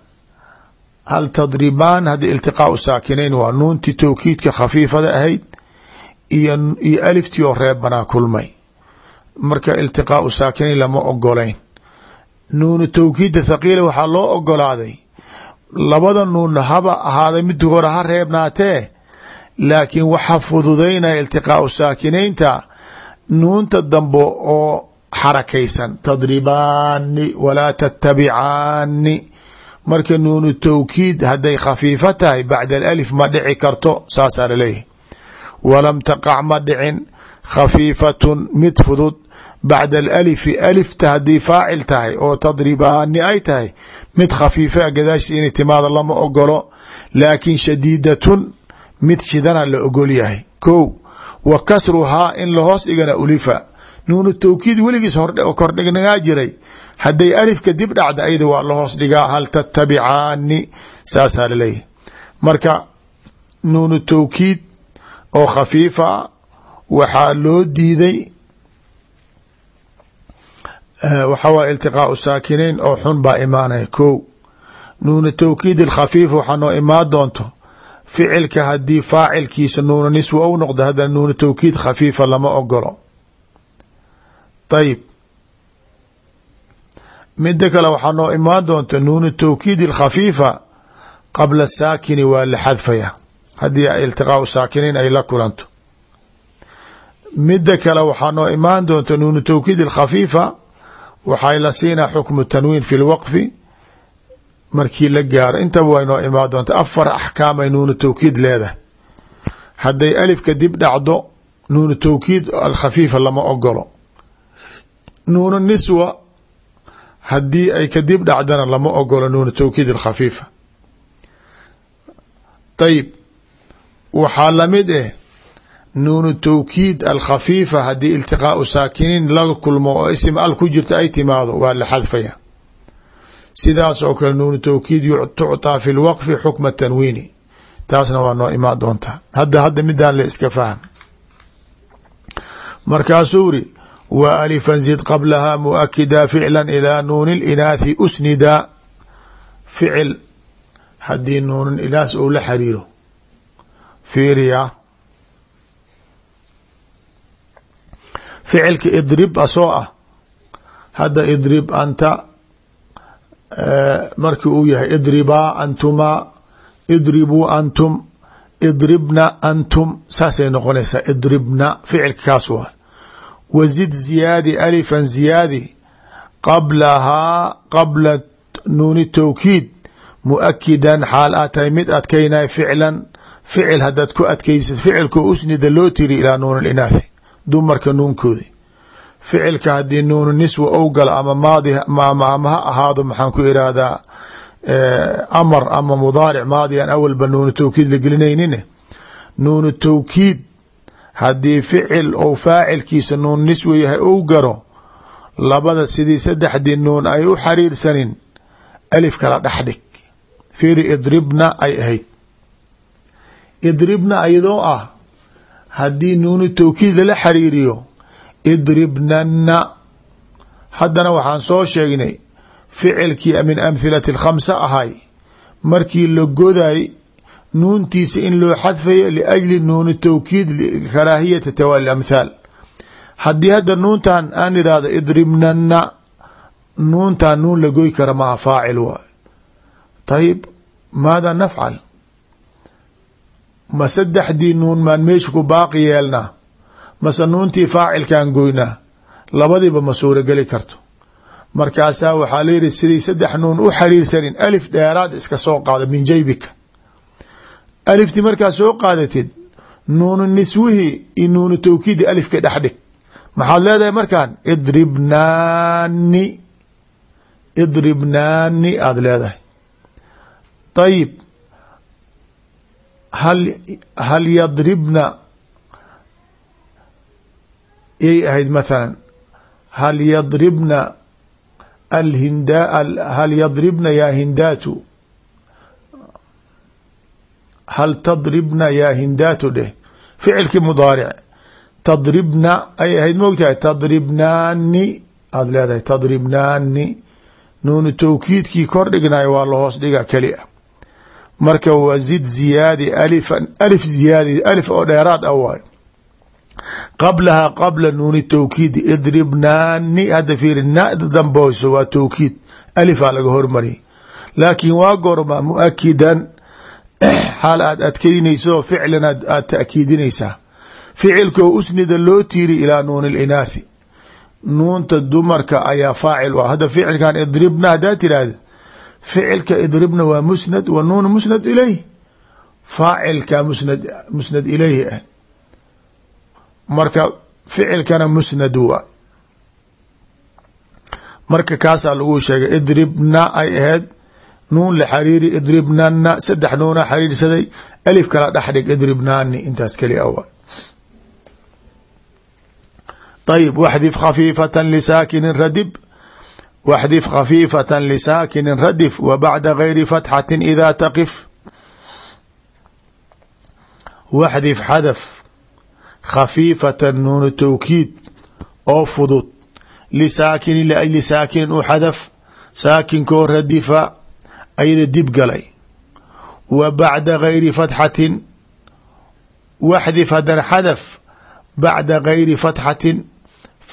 hal tadribaan haddii iltiqaau saakinayn waa nuuntii tawkiidka khafiifada ahayd iyo iyo aliftii oo reebanaa kulmay marka iltiqaau saakinayn lama ogolayn nuunu tawkiidda thaqiila waxaa loo ogolaaday labada nuun haba ahaaday mid hore ha reebnaatee laakiin waxa fududaynaya iltiqaau saakinaynta nuunta dambe oo xarakaysan tadribaani walaa tattabicaani marka nuunu tawkiid hadday khafiifo tahay bacda alif ma dhici karto saasaa laleeyahy walam taqac ma dhicin khafiifatun mid fudud. Bacda alalifi alifta haddii faacil tahay oo tadribaani ay tahay mid khafiifa gadaashii inay timaado lama ogolo laakin shadiidatun mid shidana la ogol yahay. Ko wa kasruhaa in lahoos dhigana ulifa. Nuunu tawkiid weligiis kordhignagaa jiray hadday alifka dib dhacda ayada waa lahoos dhigaa hal tatabicaani saasaa laleeyahy marka nuunu tawkiid oo khafiifa waxaa loo diiday waxaa waay iltiqaau saakinayn oo xun baa imaanaya ko nuunu tawkiid alkhafiif waxaa noo imaan doonto ficilka haddii faacilkiisa nuunu niswa u noqdo haddana nuunu tawkiid khafiifa lama ogolo ayib mida kale waxaa noo imaan doonta nuunu tawkiid alkhafiifa qabla saakini waa la xadfaya. Haddii iltiqaau saakinayn ay la kulanto. Mida kale waxaa noo imaan doonta nuunu tawkiid alkhafiifa waxay la siinaa xukmu tanwiin fi lwaqfi markii la gaaro. Intaba way noo imaan doonta afar axkaam ay nuunu tawkiid leedahay. Hadday alifka dib dhacdo nuunu tawkiid alkhafiifa lama ogolo nuunu niswa haddii ay kadib dhacdana lama ogolo nuunu tawkiid alkhafiifa. Ayib waxaa la mid eh nuunu tawkiid alkhafiifa haddii iltiqaau saakiniin laga kulmo oo isim al ku jirta ay timaado waa la xadfaya. Sidaas oo kale nuunu tawkiid tucطaa fi lwaqfi xukma tanwiini. Taasna waa noo imaan doontaa. Hadda hadda midaan la iska fahm markaasuu iri wa alifan zid qablaha muakida ficla ilaa nuuni linaathi usnida. Ficil haddii nuunun inaas ou la xariiro fiiriya. Ficilka idrib asoo ah. Hadda idrib anta markii uu yahay idribaa antumaa idribuu antum idribna antum saasay noqonaysaa idribna ficilka kaas waa wazid ziyaadi alifan ziyaadi qablahaa qabla nuuni tawkiid muakidan xaal aad tahay mid adkaynay ficlan ficil hadaad ku adkaysid ficilkoo usnida loo tiri ilaa nuun linaathi dumarka nuunkoodi ficilka haddii nuunu niswa ou galo ama maadi ama ha ahaado maxaan ku irahdaa amar ama mudaaric maadigan awalba nuunu tawkiid la gelinaynin nuunu haddii ficil ou faacilkiisa nuun niswa yahay ou garo labada sidii saddexdii nuun ay u xariirsanin alif kala dhexdhig fiiri idribna ay ahayd. Idribna iyadoo ah haddii nuunu tawkiid lala xariiriyo idribnanna. Haddana waxaan soo sheegnay ficilkii min amhilati alkhamsa ahay markii la goday nuuntiisa in loo xadfayo liajli nuuni tawkiid karaahiyati tawaali amthaal. Haddii hadda nuuntan aan idhaahdo idribnanna nuuntan nuun la goy kara maha faacil waay. Tayib maada nafcal? Ma saddexdii nuun maan meesha ku baaqi yeelnaa mase nuuntii faacilkaan goynaa labadiiba ma suurogeli karto. Markaasaa waxaa layihi siday saddex nuun u xariirsanin alif dheeraad iska soo qaada min jaybika aliftii markaa soo qaadatid nuunu niswihii iyo nuunu tawkiidi alifka dhexdhig maxaad leedahay markaan idribnaani idribnaani aada leedahay. Ayib hal hal yadribna yay ahayd mathalan hal yadribna alhinda hal yadribna yaa hindaatu hal tadribna yaa hindaatu dheh ficilkii mudaaric tadribna ay ahayd moogtahay tadribnaani aada leedahay tadribnaani nuunu tawkiidkii kor dhignayo waa lahoos dhiga keli a marka wazid ziyaadi alifan alif ziyaadi alif oo dheeraad ah waay qablahaa qabla nuuni tawkiidi idribnaani hadda fiiri nada damboyso waa tawkiid alifaa laga hormariyay laakiin waa gorma muakidan xaal aad adkeynayso ficlan aad taakiidinaysaa ficilkoo usnida loo tiiri ilaa nuuni linaathi nuunta dumarka ayaa faacil u ah. Hadda ficilkan idribna haddaa tiraahda ficilka idribna waa musnad wa nuuna musnad ilayh faacilka musnad musnad ilayhi ah. Marka ficilkana musnad waa marka kaasaa lagu sheegay idribna ay ahayd nuun la xariiri idribnana saddex nuuna xariirsaday. Alif kala dhexdhig idribnaani intaas keli awa ayb waxdif khafiifata lisaakinin radib. Waxdif khafiifata lisaakinin radif wa bacda gayri fatxatin idaa taqif. Waxdif xadaf khafiifatan nuunu towkiid oo fudud. Lisaakinin liajli saakinin u xadaf. Saakinkoo radifa ayada dib galay. Wa bacda gayri fatxatin waxdif haddana xadaf bacda gayri fatxatin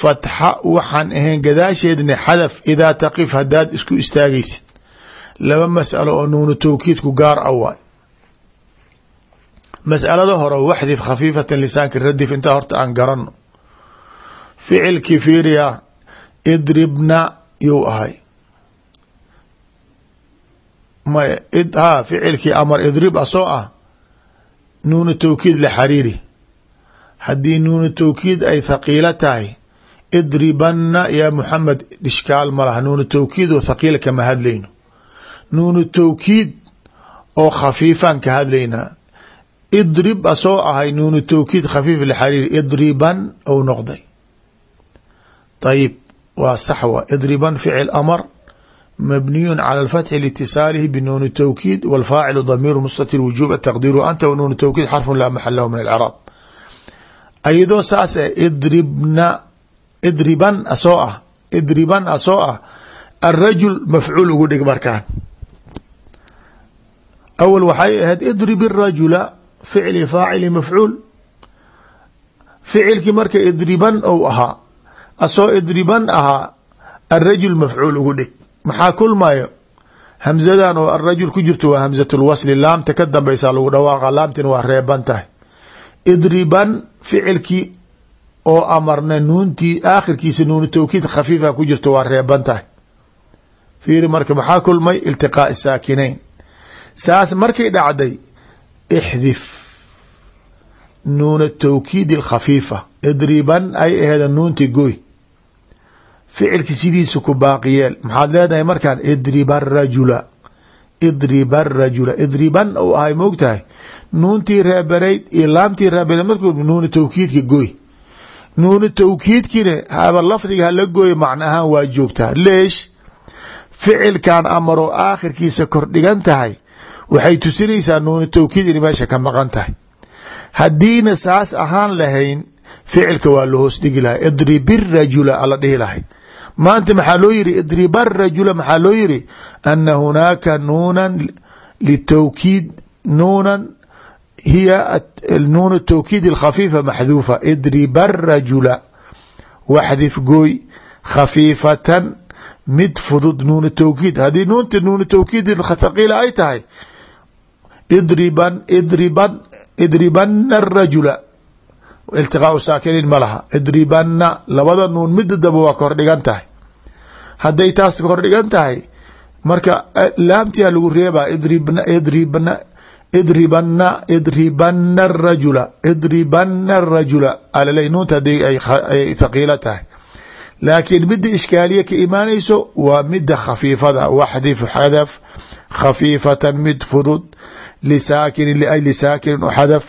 fatxa waxaan ahayn gadaasheedna xadaf idaa taqif haddaad isku istaagaysid. Laba mas'alo oo nuunu towkiidku gaar a waay. Mas'alada hore waxdif khafiifatan lisaanka radif intaa horta aan garanno. Ficilkii fiiriya idribna yuu ahay ficilkii amar idrib asoo ah. Nuunu towkiid la xariiri. Haddii nuunu towkiid ay thaqiilo tahay idribanna yaa muxamed ishkaal ma laha nuunu towkiid oo thaqiila kama hadlayno. Nuunu towkiid oo khafiifaan ka hadlaynaa idrib asoo ahay nuunu towkiid khafiif la xariiri idriban ou noqday. Ayib waa sax wa idriban ficil amar mبنiي على الفتح لاتصاaله بنون التوkيد والفاaciل ضمير مستتر وجوب تقدير أnت ونون التوkيد xرف لا محل له من العراab ayadoo saas dribna idriban asoo ah idriban asoo ah الرaجuل mafcuul ugu dhig markaan أول waxay ahayd idrib الرaجuلa ficli faacili mafcuul ficilkii marka idriban ou ahaa asoo idriban ahaa الرaجuل mafcuul ugu dhig maxaa kulmayo hamzadan oo arajul ku jirto waa hamzatulwasli laamta ka dambeysaa lagu dhawaaqa. Laamtina waa reeban tahay. Idriban ficilkii oo amarna nuuntii aakhirkiisa nuunu towkiid khafiifa ku jirto waa reeban tahay. Fiiri marka maxaa kulmay? Iltiqaa saakinayn. Saas markay dhacday ixdif nuuna towkiid alkhafiifa idriban ay aheeda nuunti goy ficilki sidiisa ku baaqiyeel maxaad leedahay markaan idriba arajula idriba arajula idriban ou ahay moog tahay nuuntii reebanayd iyo laamtii reebanayd markuu nuuna towkiidka goy nuuna towkiidkiina haba lafdiga hala gooya macna ahaan waa joogtaa. Leesh ficilkan amaroo aakhirkiisa kordhigan tahay waxay tusinaysaa nuuna towkiid inay meesha ka maqan tahay. Haddiina saas ahaan lahayn ficilka waa la hoos dhigi lahay idribi rajula ala dhihi lahay maanta maxaa loo yiri idriba rajula maxaa loo yiri ana hunaaka nuunan litowkiid nuunan hiya nuun towkiid alkhafiifa maxduufa. Idriba rajula waxdif gooy khafiifatan mid fudud nuuna towkiid haddii nuunta nuuna towkiid thaqiila ay tahay idriban idriban idribana arajula iltiqaau saakiniin ma laha. Idribana labada nuun mida daba waa kordhigan tahay. Hadday taas kordhigan tahay marka laamtia lagu reebaa idribna idribana idribana arajula idribana arajula alaley nuunta haddii ay thaqiilo tahay. Laakiin mida ishkaaliya ka imaanayso waa mida khafiifada. Waxdif xadaf khafiifatan mid fudud lisaakinin liajli saakinin u xadaf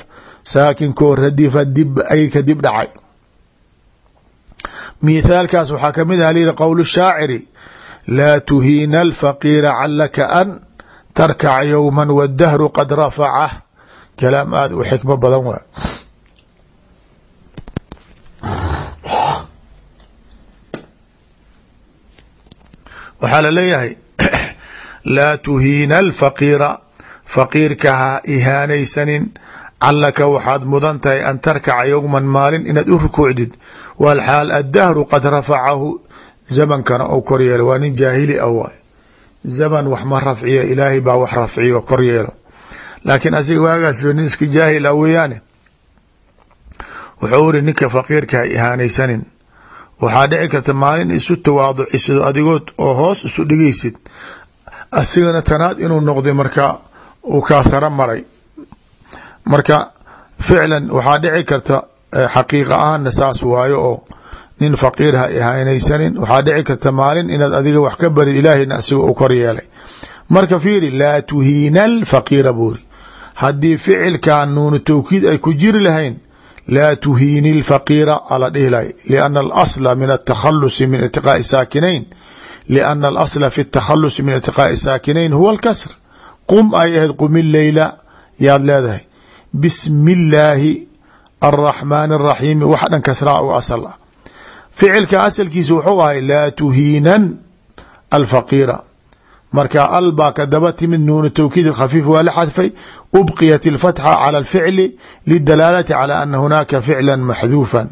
saakinkoo radifa dib ay ka dib dhacay. Mithaalkaas waxaa ka mid ah lyidhi qowl shaaciri laa tuhiina alfaqiira calaka an tarkac yowma wadahru qad rafacah. Kalaam aada u xikmo badan waa waxaa la leeyahay laa tuhiina alfaqiira faqiirka ha ihaanaysanin calaka waxaad mudan tahay an tarkaca yowman maalin inaad u rukuucdid walxaal addahru qad rafacahu zamankana ou kor yeelo. Waa nin jaahili a waay zaman wax ma rafciyo ilaahay baa wax rafciyo kor yeelo. Laakiin asiga waagaas nin iska jaahil a weeyaane. Wuxuu iri ninka faqiirka ha ihaanaysanin waxaa dhici karta maalin isu tawaaducisid adigood oo hoos isu dhigaysid. Asigana tanaad inuu noqday marka uu kaa saro maray marka ficlan waxaa dhici karta xaqiiqa ahaanna saas waayo oo nin faqiir ha ihanaysanin waxaa dhici karta maalin inaad adiga wax ka barid ilaahayna asiga uu kor yeelay. Marka fiiri laa tuhiina alfaqiira buuri haddii ficilkan nuunu tawkiid ay ku jiri lahayn laa tuhiini lfaqiira ala dhihi lahay. Lianna alasla min atakhalusi min iltiqaai saakinayn. Lianna alasla fi اtakhalusi min iltiqaai saakinayn huwa alkasr. Qum ay ahayd qumi leyla yaad leedahay bismi illaahi alraxmaani araxiimi wax dhan kasraa u asal ah. Ficilka asalkiisa wuxuu ahay laa tuhiinan alfaqiira. Marka al baa kadaba timid nuuna tawkiid khafiif waa la xadfay. Ubqiyat alfatxa cala alficli lidalaalati cala ana hunaaka ficla maxduufa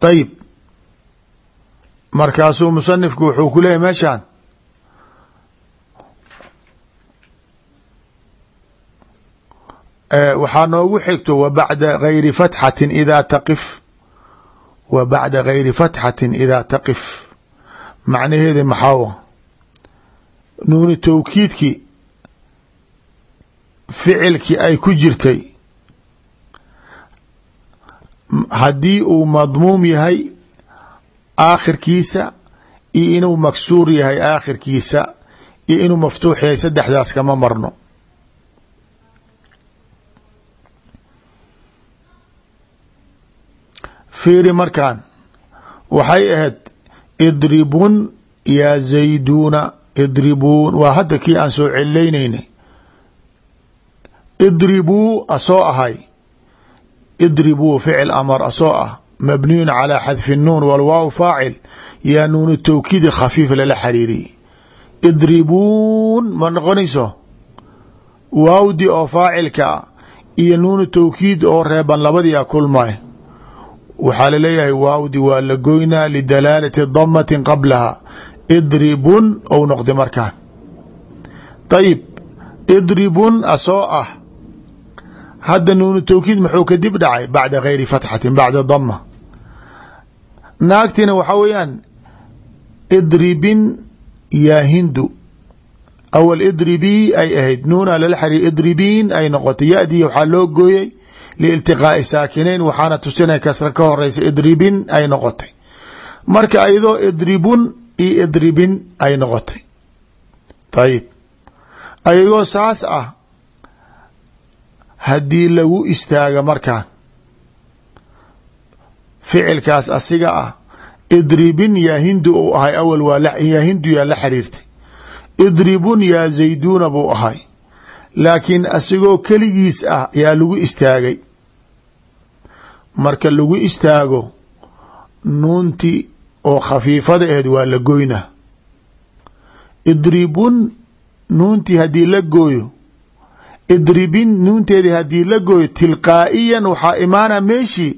ayib markaasuu musanifku wuxuu ku leeyahy meeshaan waxaa noogu xigto w bacda gayri fatxatin idaa taqif. Wa bacda gayri fatxatin idaa taqif. Macnaheeda maxaa nuuni tawkiidkii ficilkii ay ku jirtay. Haddii uu madmuum yahay aakhirkiisa iyo inuu maksuur yahay aakhirkiisa iyo inuu maftuux yahay saddexdaas kama marno fiiri markaan waxay ahayd idribun yaa zayduuna idribuun waa hadda kii aan soo celilaynayna idribuu asoo ahay. Idribuu ficil amar asoo ah. Mabniyun calaa xadfi nuun walwaaw faacil. Yaa nuunu tawkiidi khafiif lala xariiriyey idribuun ma noqonayso? Waawdi oo faacilka ah. Iyo nuunu tawkiid oo reeban labadiia kulmay waxaa la leeyahay waawdi waa la goynaa lidalaalati damatin qablaha. Idribun ou noqday markaan. Ayib idribun asoo ah. Hadda nuunu tawkiid muxuu kadib dhacay bacda gayri fatxatin bacda dama naagtina waxaa weeyaan idribin yaa hindu. Awal idribii ay ahayd nuuna lala xariir idribiin ay noqotay. Yadii waxaa loo gooyey liiltiqaai saakinayn waxaana tusinay kasra ka horeysa idribin ay noqotay marka ayadoo idribun iyo idribin ay noqotay ayib ayagoo saas ah haddii lagu istaaga markaan ficilkaas asiga ah idribin yaa hindu uu ahay awal waa yaa hindu yaa la xiriirtay idribun yaa zayduuna buu ahay laakiin asigoo keligiis ah yaa lagu istaagay marka lagu istaago nuunti oo khafiifada aheed waa la goynaa idribun nuuntii haddii la gooyo idribin nuunteedii haddii la gooyo tilqaa'iyan waxaa imaana meeshii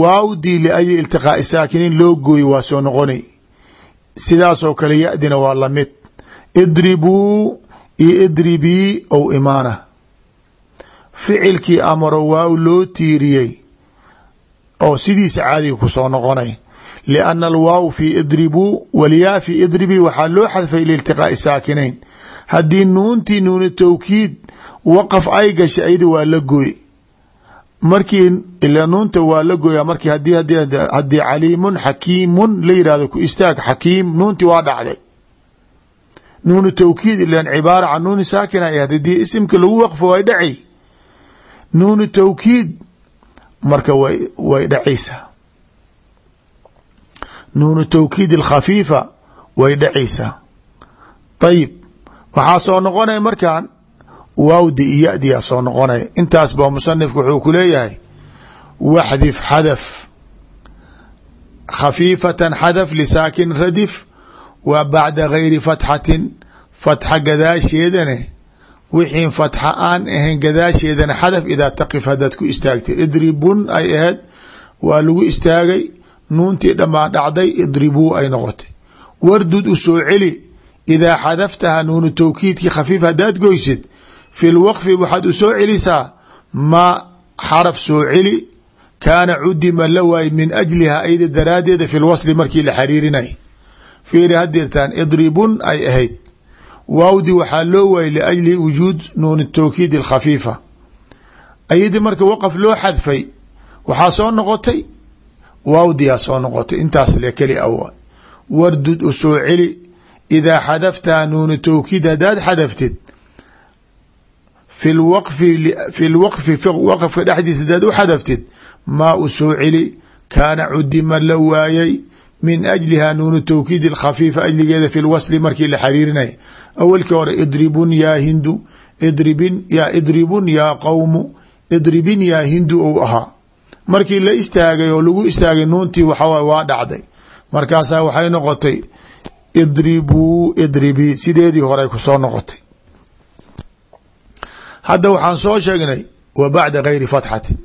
waawdii liayi iltiqaa'i saakiniin loo gooyo waa soo noqonay. Sidaasoo kale ya-dina waa la mid idribuu iyo idribii ou imaana ficilkii amaro waaw loo tiiriyey oo sidiisa caadiga ku soo noqonay. lianna alwaaw fii idribuu walyaa fii idribii waxaa loo xadfay liiltiqaa'i saakinayn haddii nuuntii nuunu tawkiid waqaf ay gashay ayada waa la gooy. Markii ila nuunta waa la gooya markii haddii haddii caliimun xakiimun la yidhahdo ku istaag xakiim nuuntii waa dhacday. Nuunu tawkiid ilan cibaara can nuuni saakina haddii isimka lagu waqfo way dhaci nuunu tawkiid marka way way dhacaysaa. Nuunu tawkiid alkhafiifa way dhacaysaa. Ayib waxaa soo noqonaya markan waawdi iyo yadiyaa soo noqonaya intaas ba musanifku wuxuu ku leeyahay waxdif xadaf khafiifatan xadaf lisaakin radif wa bacda gayri fatxatin fatxa gadaasheedane wixiin fatxa aan ahayn gadaasheedana xadaf idaa taqif haddaad ku istaagtay. Idribun ay ahayd waa lagu istaagay. Nuuntii dhammaa dhacday idribuu ay noqotay. Wardud u soo celi idaa xadaftaha nuunu tawkiidkii khafiif haddaad goysid fi lwaqfi waxaad u soo celisaa ma xaraf soo celi kaana cudima la waay min ajliha ayda daraaddeeda fi lwasli markii la xariirinay fiiri hadirtaan idribun ay ahayd waawdi waxaa loo waayay liajli wujuud nuun tawkiid alkhafiifa. Ayadii marka waqaf loo xadfay waxaa soo noqotay waawdiyaa soo noqotay intaas le keli awa. Wardud u soo celi idaa xadaftaa nuunu tawkiid haddaad xadaftid fi lwaqfi fi lwaqfi waqfka dhexdiisa hadaad u xadaftid maa u soo celi kaana cudima la waayay min ajliha nuunu tawkiid khafiifa ajligeeda fi lwasli markii la xariirinay awalkii hore idribun yaa hindu idribin yaa idribun yaa qowmu idribin yaa hindu ou ahaa. Markii la istaagay oo lagu istaagay nuuntii waxawaay waa dhacday. Markaasaa waxay noqotay idribuu idribii sideedii horey ku soo noqotay. Hadda waxaan soo sheegnay wa bacda gayri fatxatin.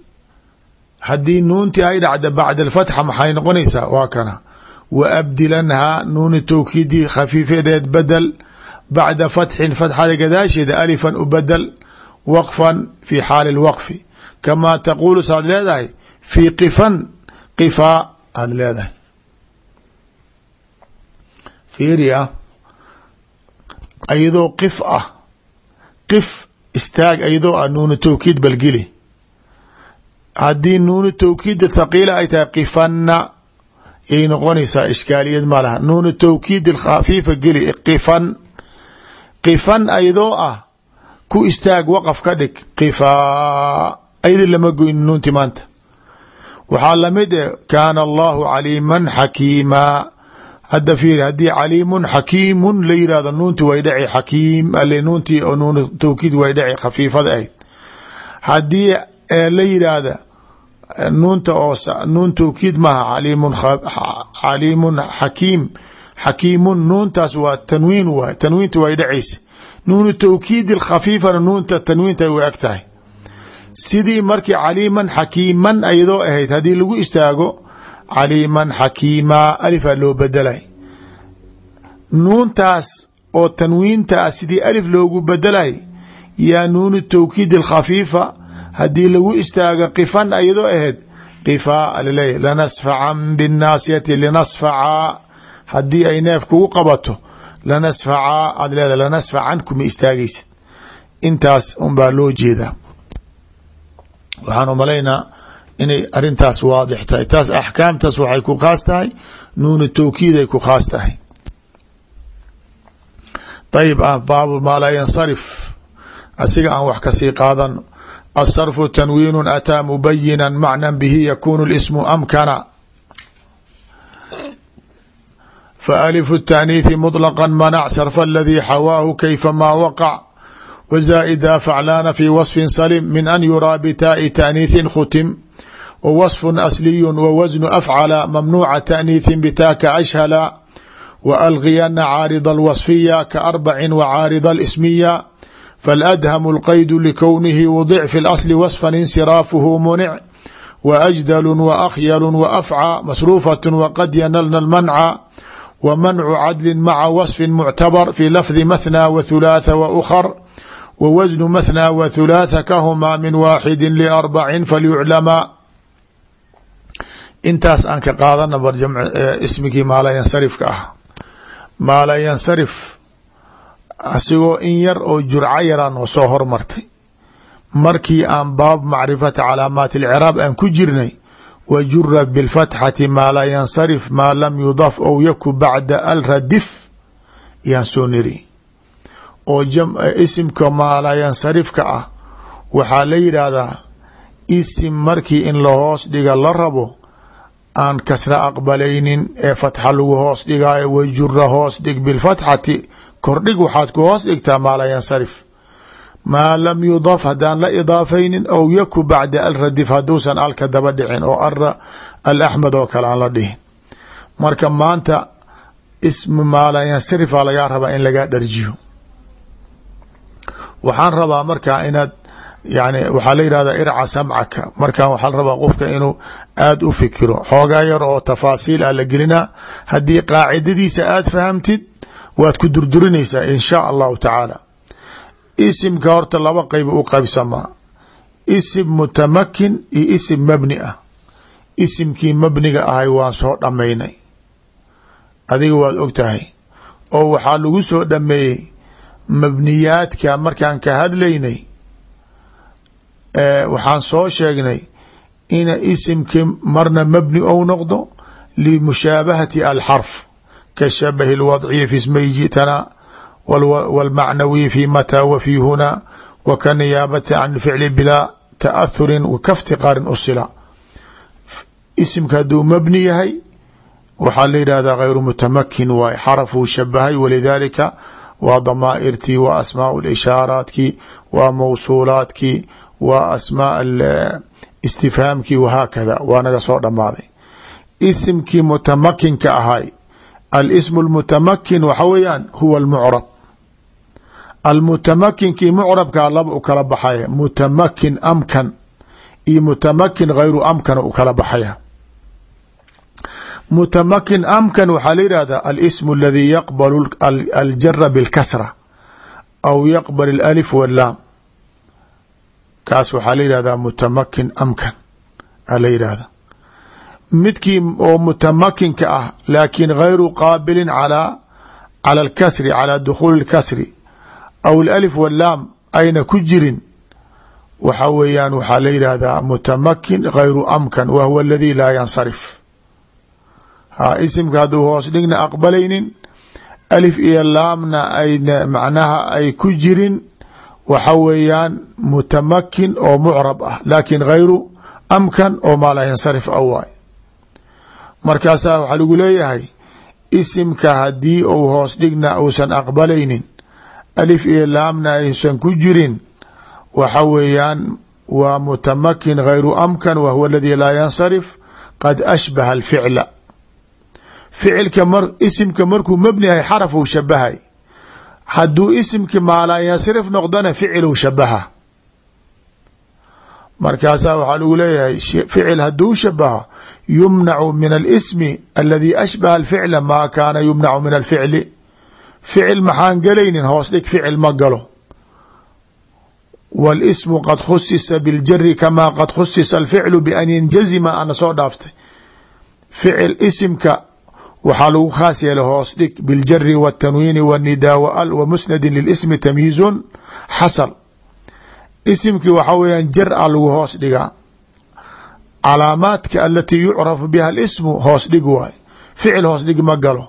Haddii nuuntii ay dhacda bacda alfatxa maxay noqonaysaa? Waa kana wa abdilanhaa nuuni tawkiidii khafiifadeed badel bacda fatxin fatxada gadaasheeda alifan u badel waqfan fi xaali lwaqfi kamaa taquulu saad leedahay fii qifan qifaa aada leedahay fiiriya ayadoo qif ah qif istaag ayadoo ah nuunu tawkiid balgeli haddii nuunu tawkiida thaqiila ay tahay qifanna yay noqonaysaa ishkaaliyad ma laha. Nuunu tawkiid khafiifa geli qifan. Qifan ayadoo ah ku istaag waqaf ka dhig. Qifaa ayadi lama goyn nuunti maanta. Waxaa la mid e kaana allahu caliiman xakiimaa hadda fiiri haddii caliimun xakiimun la yihahdo nuunti way dhaci. Xakiim ale nuuntii nuun tawkiid way dhaci khafiifada ahayd. Haddii la yidhaahda nuunta oo nuun tawkiid maaha caliimun xakiim xakiimun nuuntaas waa tanwiin waay tanwiinta way dhacaysa nuunu tawkiid khafiifana nuunta tanwiinta way eg tahay sidii markii caliiman xakiiman ayadoo ahayd haddii lagu istaago caliiman xakiimaa alifaa loo bedelay nuuntaas oo tanwiintaa sidii alif loogu bedelay yaa nuunu tawkiid alkhafiifa haddii lagu istaago qifan ayadoo ahayd qifaa alaleeyahy lanasfacan binnaasiyati linasfacaa haddii ay neef kugu qabato lanasfacaa aad leedahay lanasfacan kuma istaagaysa intaas unbaa loo jeedaa. Waxaan umalaynaa inay arintaas waadix tahay. Taas axkaamtaas waxay ku khaas tahay nuunu tawkiid ay ku khaas tahay. Ayib baabu maa laa yansarif. Asiga aan wax ka sii qaadano asarfu tanwiinu ataa mubayina macnan bihi yakunu lismu amkana faalifu الtaaniiثi mطlqa manac sarfa aladii xawaahu kayfa maa waqac wzaa'ida faclaana fi waصfi salim min an yuraa bitaaءi taaniiثi khutim wwaصf asliyu wwasnu afcala mamnuuca taaniiثi bitaaka ashhala walgiyana caarida alwaصfiya kaarbacin wacaarida اlismiya faladhamu اlqaydu likownihi wdic fi اlasli waصfa insiraafuhu munic waajdalu waakyalu waafcى masruufaة waqad yanalna اlmanca wmancu cadli maca waصfi muctabar fi lafdi mathna wthulaatha waukhr wwasnu mathna wthulaatha kahumaa min waaxidi liarbacin falyuclama intaas aan ka qaadana bar ismigii maala yansarifka ah maala yansarif asigoo in yar oo jurco yaraa noo soo hormartay. Markii aan baab macrifati calaamaat alciraab aan ku jirnay wa jura bilfatxati maa laa yansarif maa lam yudaf ou yaku bacda alradif yaan soo niri. Oo isimka maalaa yansarifka ah waxaa la yidhaahdaa isim markii in la hoos dhiga la rabo aan kasra aqbalaynin ee fatxa lagu hoos dhigaayo wa jura hoos dhig bilfatxati kordhig waxaad ku hoos dhigtaa maa laa yansarif maa lam yudaf haddaan la idaafaynin ou yaku bacda alradif hadduusan alka daba dhicin oo alaxmed oo kale aan la dhihin. Marka maanta ismi maalaa yansarifa lagaa rabaa in lagaa dharjiyo. Waxaan rabaa markaa inaad yani waxaa la yihahdaa irca samcaka. Markan waxaa rabaa qofka inuu aada u fikiro. Xoogaa yar oo tafaasiil ah la gelinaa. Haddii qaacidadiisa aada fahamtid waad ku durdurinaysaa in shaa allahu tacaala. Isimka horta laba qeyb u qaybsamaa isim mutamakin iyo isim mabni ah. Isimkii mabniga ahay waan soo dhammaynay. Adiga waad og tahay. Oo waxaa lagu soo dhameeyey mabniyaadka markaan ka hadlaynay waxaan soo sheegnay ina isimki marna mabni ou noqdo limushaabahati alxarf kashabahi اlwadciyi fi smay ji'tana wاlmacnawiy fi mataa wa fi huna wa ka niyaabati can ficli bilaa ta'ahurin wa kaftiqaarin usila isimka hadduu mabni yahay waxaa la yidhahdaa غayru mutamakin waay xarafuu shabahay walidaalika waa damaa'irtii waa asmaa ishaaraatki waa mawsuulaadkii waa asmaa istifhaamkii wahaakada waa naga soo dhammaaday isimkii mutamakinka ahay alismu اlmutamakin waxa weeyaan huwa almucrab almutamakinkii mucrabkaa laba u kala baxaya mutamakin amkan iyo mutamakin hayru amkan u kala baxaya mutamakin amkan waxaa la yihahdaa alismu aladi yaqbalu aljara bilkasra aw yaqbal اlalif wاllaam kaas waxaa la yihahdaa mutamakin amkan aa la yidhahda midkii oo mutamakinka ah laakiin gayru qaabilin calaa cala alkasri calaa dukhuuli اlkasri aw اlalif wاllaam ayna ku jirin waxa weeyaan waxaa la yidhaahdaa mutamakin gayru amkan wa huwa aladi laa yansarif ha isimka hadduu hoos dhigna aqbalaynin alif iyo laamna ayna macnaha ay ku jirin waxa weeyaan mutamakin oo mucrab ah laakin gayru amkan oo maa laa yansarif a waay markaasaa waxaa lagu leeyahay isimka haddii uu hoos dhigna uusan aqbalaynin alif iyo laamna aysan ku jirin waxa weeyaan waa mutamakin gayru amkan wa huwa aladi laa yansarif qad ashbaha alficla. Ficilka isimka markuu mabni yahay xarafuu shabahay. Hadduu isimki maalaa yansrif noqdona ficiluu shabaha. Markaasaa waxaa lagu leeyahay ficil hadduu shabaho yumnacu min alismi aladi ashbaha alficla maa kaana yumnacu min alficli ficil maxaan gelaynin hoos dhig ficil ma galo wاlsmu qad khusisa biاljari kamaa qad khusisa alficlu bian yanjazima ana soo dhaaftay ficil isimka waxaa lagu khaas yeelay hoos dhig biاljari wاtanwiini wاnidaa wal wa musnadi lilismi tamyiizun xasal isimkii waxaa weyaan jar a lagu hoos dhigaa calaamaadka alatii yucrafu biha alismu hoos dhig waay. Ficil hoos dhig ma galo.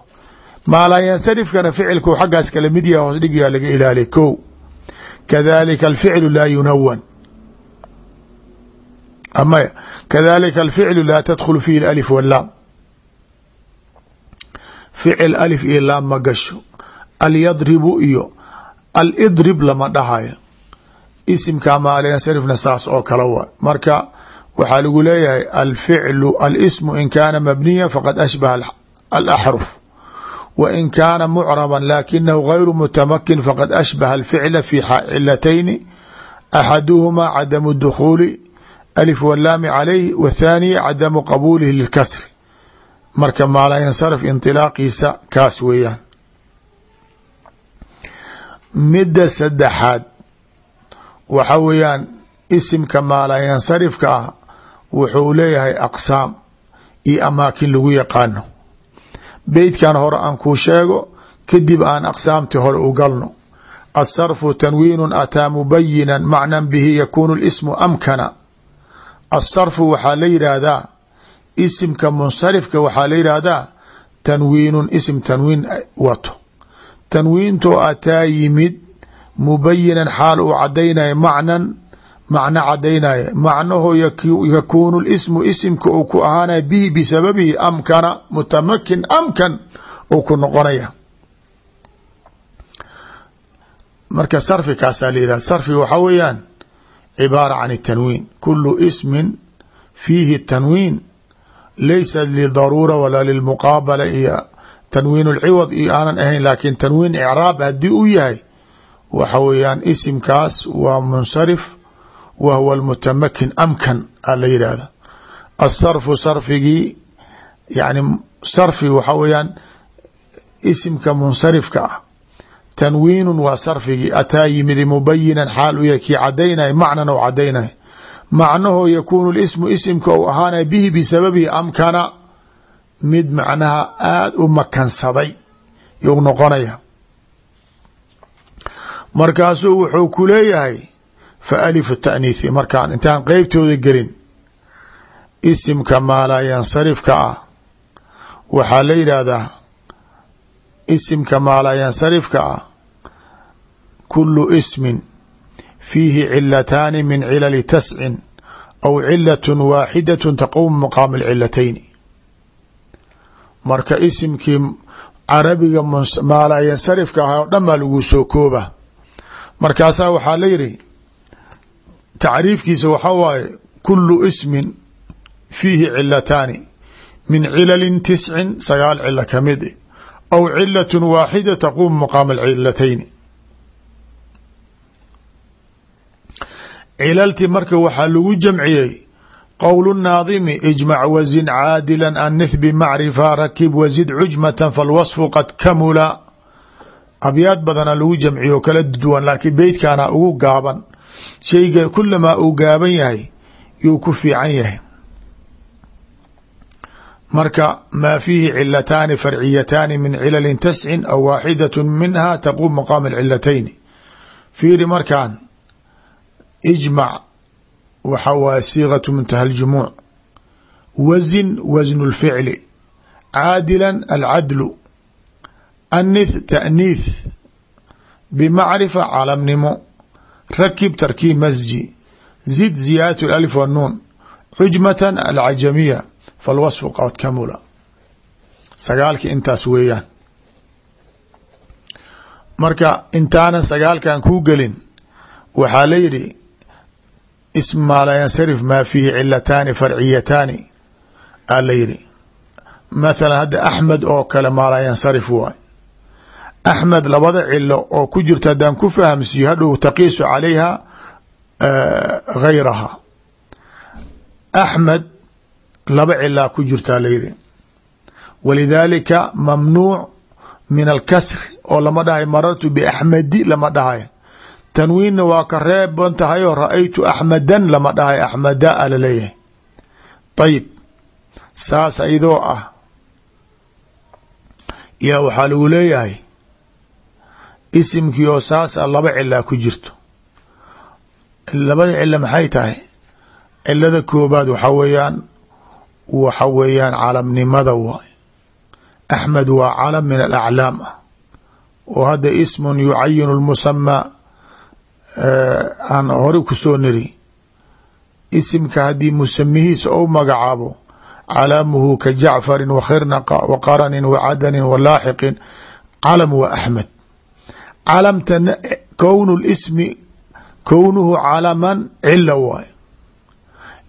Maalaa yansarifkana ficilku xaggaas kala mid yaha hoos dhigyaa laga ilaaliya ko kadalika alficlu laa yunawan amaya kadalika alficlu laa tadkhulu fihi alif walaam ficil alif iyo laam ma gasho. Alyadribu iyo alidrib lama dhahayo isimka maalayansarifna saas oo kale waay. Marka waxaa lagu leeyahay alficlu alismu in kaana mabniya faqad ashbaha alaxruf. Wa in kaana mucraba lakinahu gayru mutamakin faqad ashbaha alficla fi cilatayni. Axaduhumaa cadamu dukhuuli alif walaami calayh wathaaniya cadamu qabuulihi lilkasri. Marka maalayansarif intilaaqiisa kaas weeyaan. Midda saddexaad waxa weeyaan isimka maalayansarifka ah wuxuu leeyahay aqsaam iyo amaakin lagu yaqaano. Beytkan hore aan kuu sheego kadib aan aqsaamtii hore u galno. Asarfu tanwiinu ataa mubayinan macnan bihi yakuunu lismu amkana. Asarfu waxaa la yidhaahdaa isimka munsarifka waxaa la yidhaahdaa tanwiinun isim tanwiin wato. Tanwiintoo ataa yimid mubayinan xaal uu cadaynaya macnan macno cadaynaya macnaho yakuunu lismu isimka uu ku ahaanaya bihi bisababihi amkana mutamakin amkan uu ku noqonaya. Marka sarfi kaasaa la yihahda sarfi waxaa weeyaan cibaara can tanwiin. Kulu ismin fiihi tanwiin laysa lidaruura walaa lilmuqaabala iyo tanwiin lciwad iyo aanan ahayn laakin tanwiin icraab haddii uu yahay waxa weeyaan isimkaas waa munsarif wa huwa almutamakin amkan a la yidhaahda asarfu sarfigii yani sarfi waxa weeyaan isimka munsarifka ah tanwiinun waa sarfigii ataa yimidi mubayinan xaal u yahay kii cadaynay macnan ou cadaynay macnaho yakuunu lismu isimka ou ahaanay bihi bisababihi amkana mid macnaha aada u makansaday you noqonaya markaasuu wuxuu ku leeyahay fa alifu markaan intaan qeybtooda gelin isimka maalaayansarifka ah waxaa la yidhaahdaa isimka maalaayansarifka ah kulu ismin fiihi cilataani min cilali tascin aw cilatun waaxidatun taquumu maqaama alcilatayni marka isimkii carabiga maalaayansarifka ahaa oo dhan baa laguu soo kooba markaasaa waxaa la yidhi tacriifkiisa waxaa waaye kulu ismin fiihi cilataani min cilalin tiscin sagaal cilo ka mid aw cilaة waaxida taqumu maqaama alcilatayni cilaltii marka waxaa lagu jamciyey qowl naadimi ijmac wazin caadila anith bmacrifa rakib wazid cujmata falwasfu qad kamula. Abyaad badana lagu jamciyo kala duwan laakiin beytkana ugu gaaban shayga kulamaa uu gaaban yahay yuu ku fiican yahay. Marka maa fiihi cilataani farciyataani min cilali tascin aw waaxidatun minha taquum maqaam alcilatayni fiiri markaan ijmac waxa waaya siiqatu muntaha aljumuuc. Wasin wasnu lficli caadilan alcadlu. Anith taaniith bimacrifa calamnimo rakib tarkiib masji zid ziyaadat alif wanuun cujmata alcajamiya falwasfu qad kamula. Sagaalki intaas weeyaan. Marka intaanan sagaalkan kuu gelin waxaa la yidhi ism maa laa yansarif maa fiihi cilataani farciyataani. Aa la yidhi mathalan hadda axmed oo kale maa laa yansarif waay axmed labada cilo oo ku jirta haddaan ku fahamsiiyo hadhow taqiisu calayha gayraha axmed laba cilaa ku jirtaa layidhi walidaalika mamnuuc min alkasri oo lama dhahay marartu biaxmedi lama dhahay tanwiinna waa ka reeban tahay oo ra'aytu axmedan lama dhahay axmeda a ayib saas iyadoo ah yaa waxaa lagu leeyahay isimkii oo saasa laba cilaa ku jirto. Labada cilo maxay tahay? Cilada koobaad waxa weeyaan waxa weeyaan calamnimada waay. Axmed waa calam min alaclaam ah oo hadda ismun yucayinu lmusamaa aan hore ku soo niri. Isimka haddii musamihiisa ou magacaabo calaamuhu ka jacfarin wa khirnaqa wa qaranin wa cadanin wa laaxiqin calam waa axmed calamta kownu lismi kownuhu calaman cila waay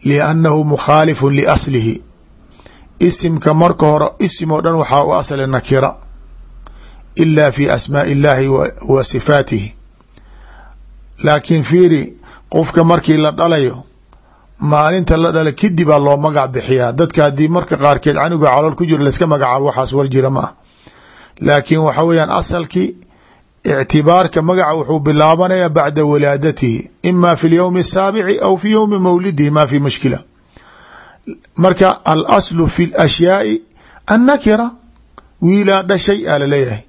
liannahu mukhaalifu liaslihi. Isimka marka hore isim oo dhan waxaa u asla nakira. Ila fi asmaaءi اllahi wa sifaatihi. Laakiin fiiri qofka markii la dhalayo maalinta la dhala kadibaa loo magac bixiyaa. Dadka haddii marka qaarkeed canuga calool ku jiro layska magacaabo waxaas war jira ma ah laakiin waxa weeyaan asalkii ictibaarka magaca wuxuu bilaabanayaa bacda walaadatihi ima fi lyowmi asaabici aw fi yowmi mawlidihi ma fi mushkila marka alaslu fi lashyaai annakira wiilaa dhashay aa la leeyahay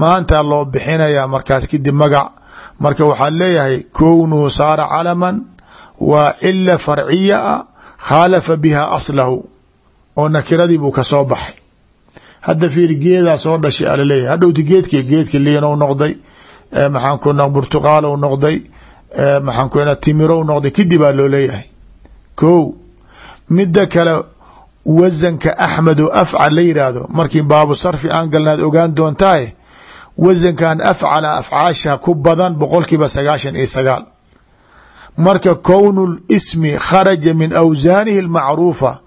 maantaa loo bixinayaa markaas kadib magac marka waxaad leeyahay kownuu saara calaman waa cila farciya a khaalafa biha aslahu oo nakiradii buu ka soo baxay hadda fiir geedaa soo dhashay aa la leeyahay hadhowti geedki geedki liinow noqday maxaan ku burtuqaalow noqday maxaan ku timirow noqday kadib aa loo leeyahay. Ko mida kale wasanka axmed oo afcal la yidhaahdo markii baabu sarfi aan galnaad ogaan doontaaye wasankan afcala afcaasha ku badan boqolkiiba sagaashan iyo sagaal. Marka kownu lismi kharaja min awsaanihi almacruufa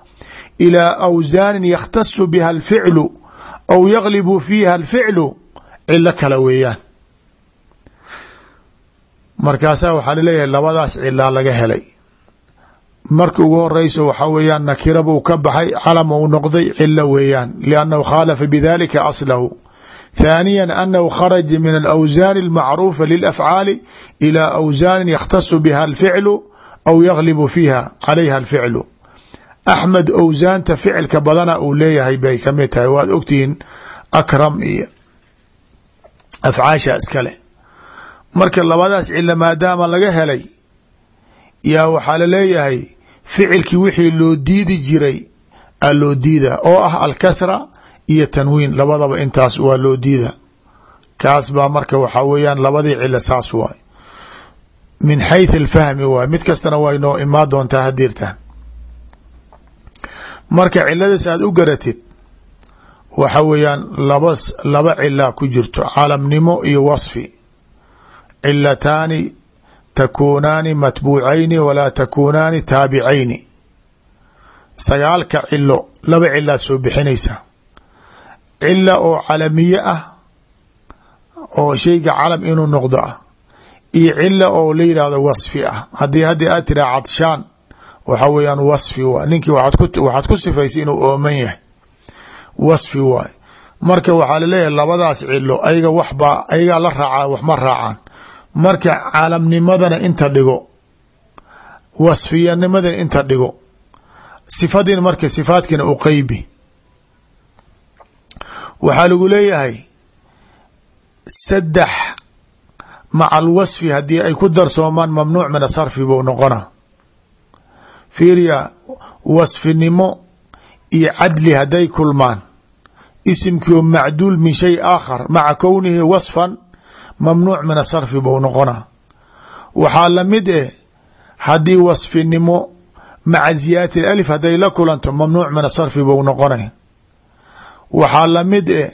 ilaa awsaanin yakhtasu biha alficlu ou yaglibu fiiha alficlu cilo kale weeyaan markaasaa waxaa la leeyahay labadaas cilaa laga helay marka ugu horeyso waxaa weeyaan nakira buu ka baxay calama u noqday cilo weeyaan liannahu khaalafa bidalika aslahu thaaniya anahu kharaja min alawsaani almacruufa lilafcaali ilaa awsaanin yakhtasu biha alficlu aw yaglibu fiiha calayha alficlu axmed owsaanta ficilka badana uu leeyahay bay ka mid tahay. Waad ogtihiin akram iyo afcaasha iskale. Marka labadaas cilo maadaama laga helay yaa waxaa la leeyahay ficilkii wixii loo diidi jiray a diida oo ah alkasra iyo tanwiin. Labadaba intaas waa loo diida. Kaas baa marka waxaa weeyaan labadii cilo saas waay. Min xayث اlfahmi waay. Mid kastana way noo imaa doontaa hadirtaan marka ciladaas aad u garatid waxa weeyaan laba laba cilaa ku jirto calamnimo iyo wasfi. Cilataani takuunaani matbuucayni walaa takuunaani taabicayni. Sagaalka cilo laba cilaad soo bixinaysa. Cila oo calamiye ah oo shayga calam inuu noqdo ah iyo cila oo la yidhahdo wasfi ah. Haddii haddii aad tiraa cadshaan waxa weeyaan wasfi waay ninkii waxaad ku sifaysay inuu ooman yahay. Wasfi waay marka waxaa la leeyahay labadaas cilo ayaga waxbaa ayagaa la raacaa wax ma raacaan. Marka caalamnimadana inta dhigo. Wasfiyanimadana inta dhigo. Sifadiina marka sifaadkiina u qeybi waxaa lagu leeyahay saddex maca alwasfi haddii ay ku darsoomaan mamnuuc min asarfi buu noqona fiiriya wasfinimo iyo cadli hadday kulmaan. Isimkii oo macduul min shay aakhar maca kownihi wasfan mamnuuc min asarfi buu noqona waxaa la mid eh haddii wasfinimo maca ziyaadati alif hadday la kulanto mamnuuc min asarfi buu noqonay waxaa la mid eh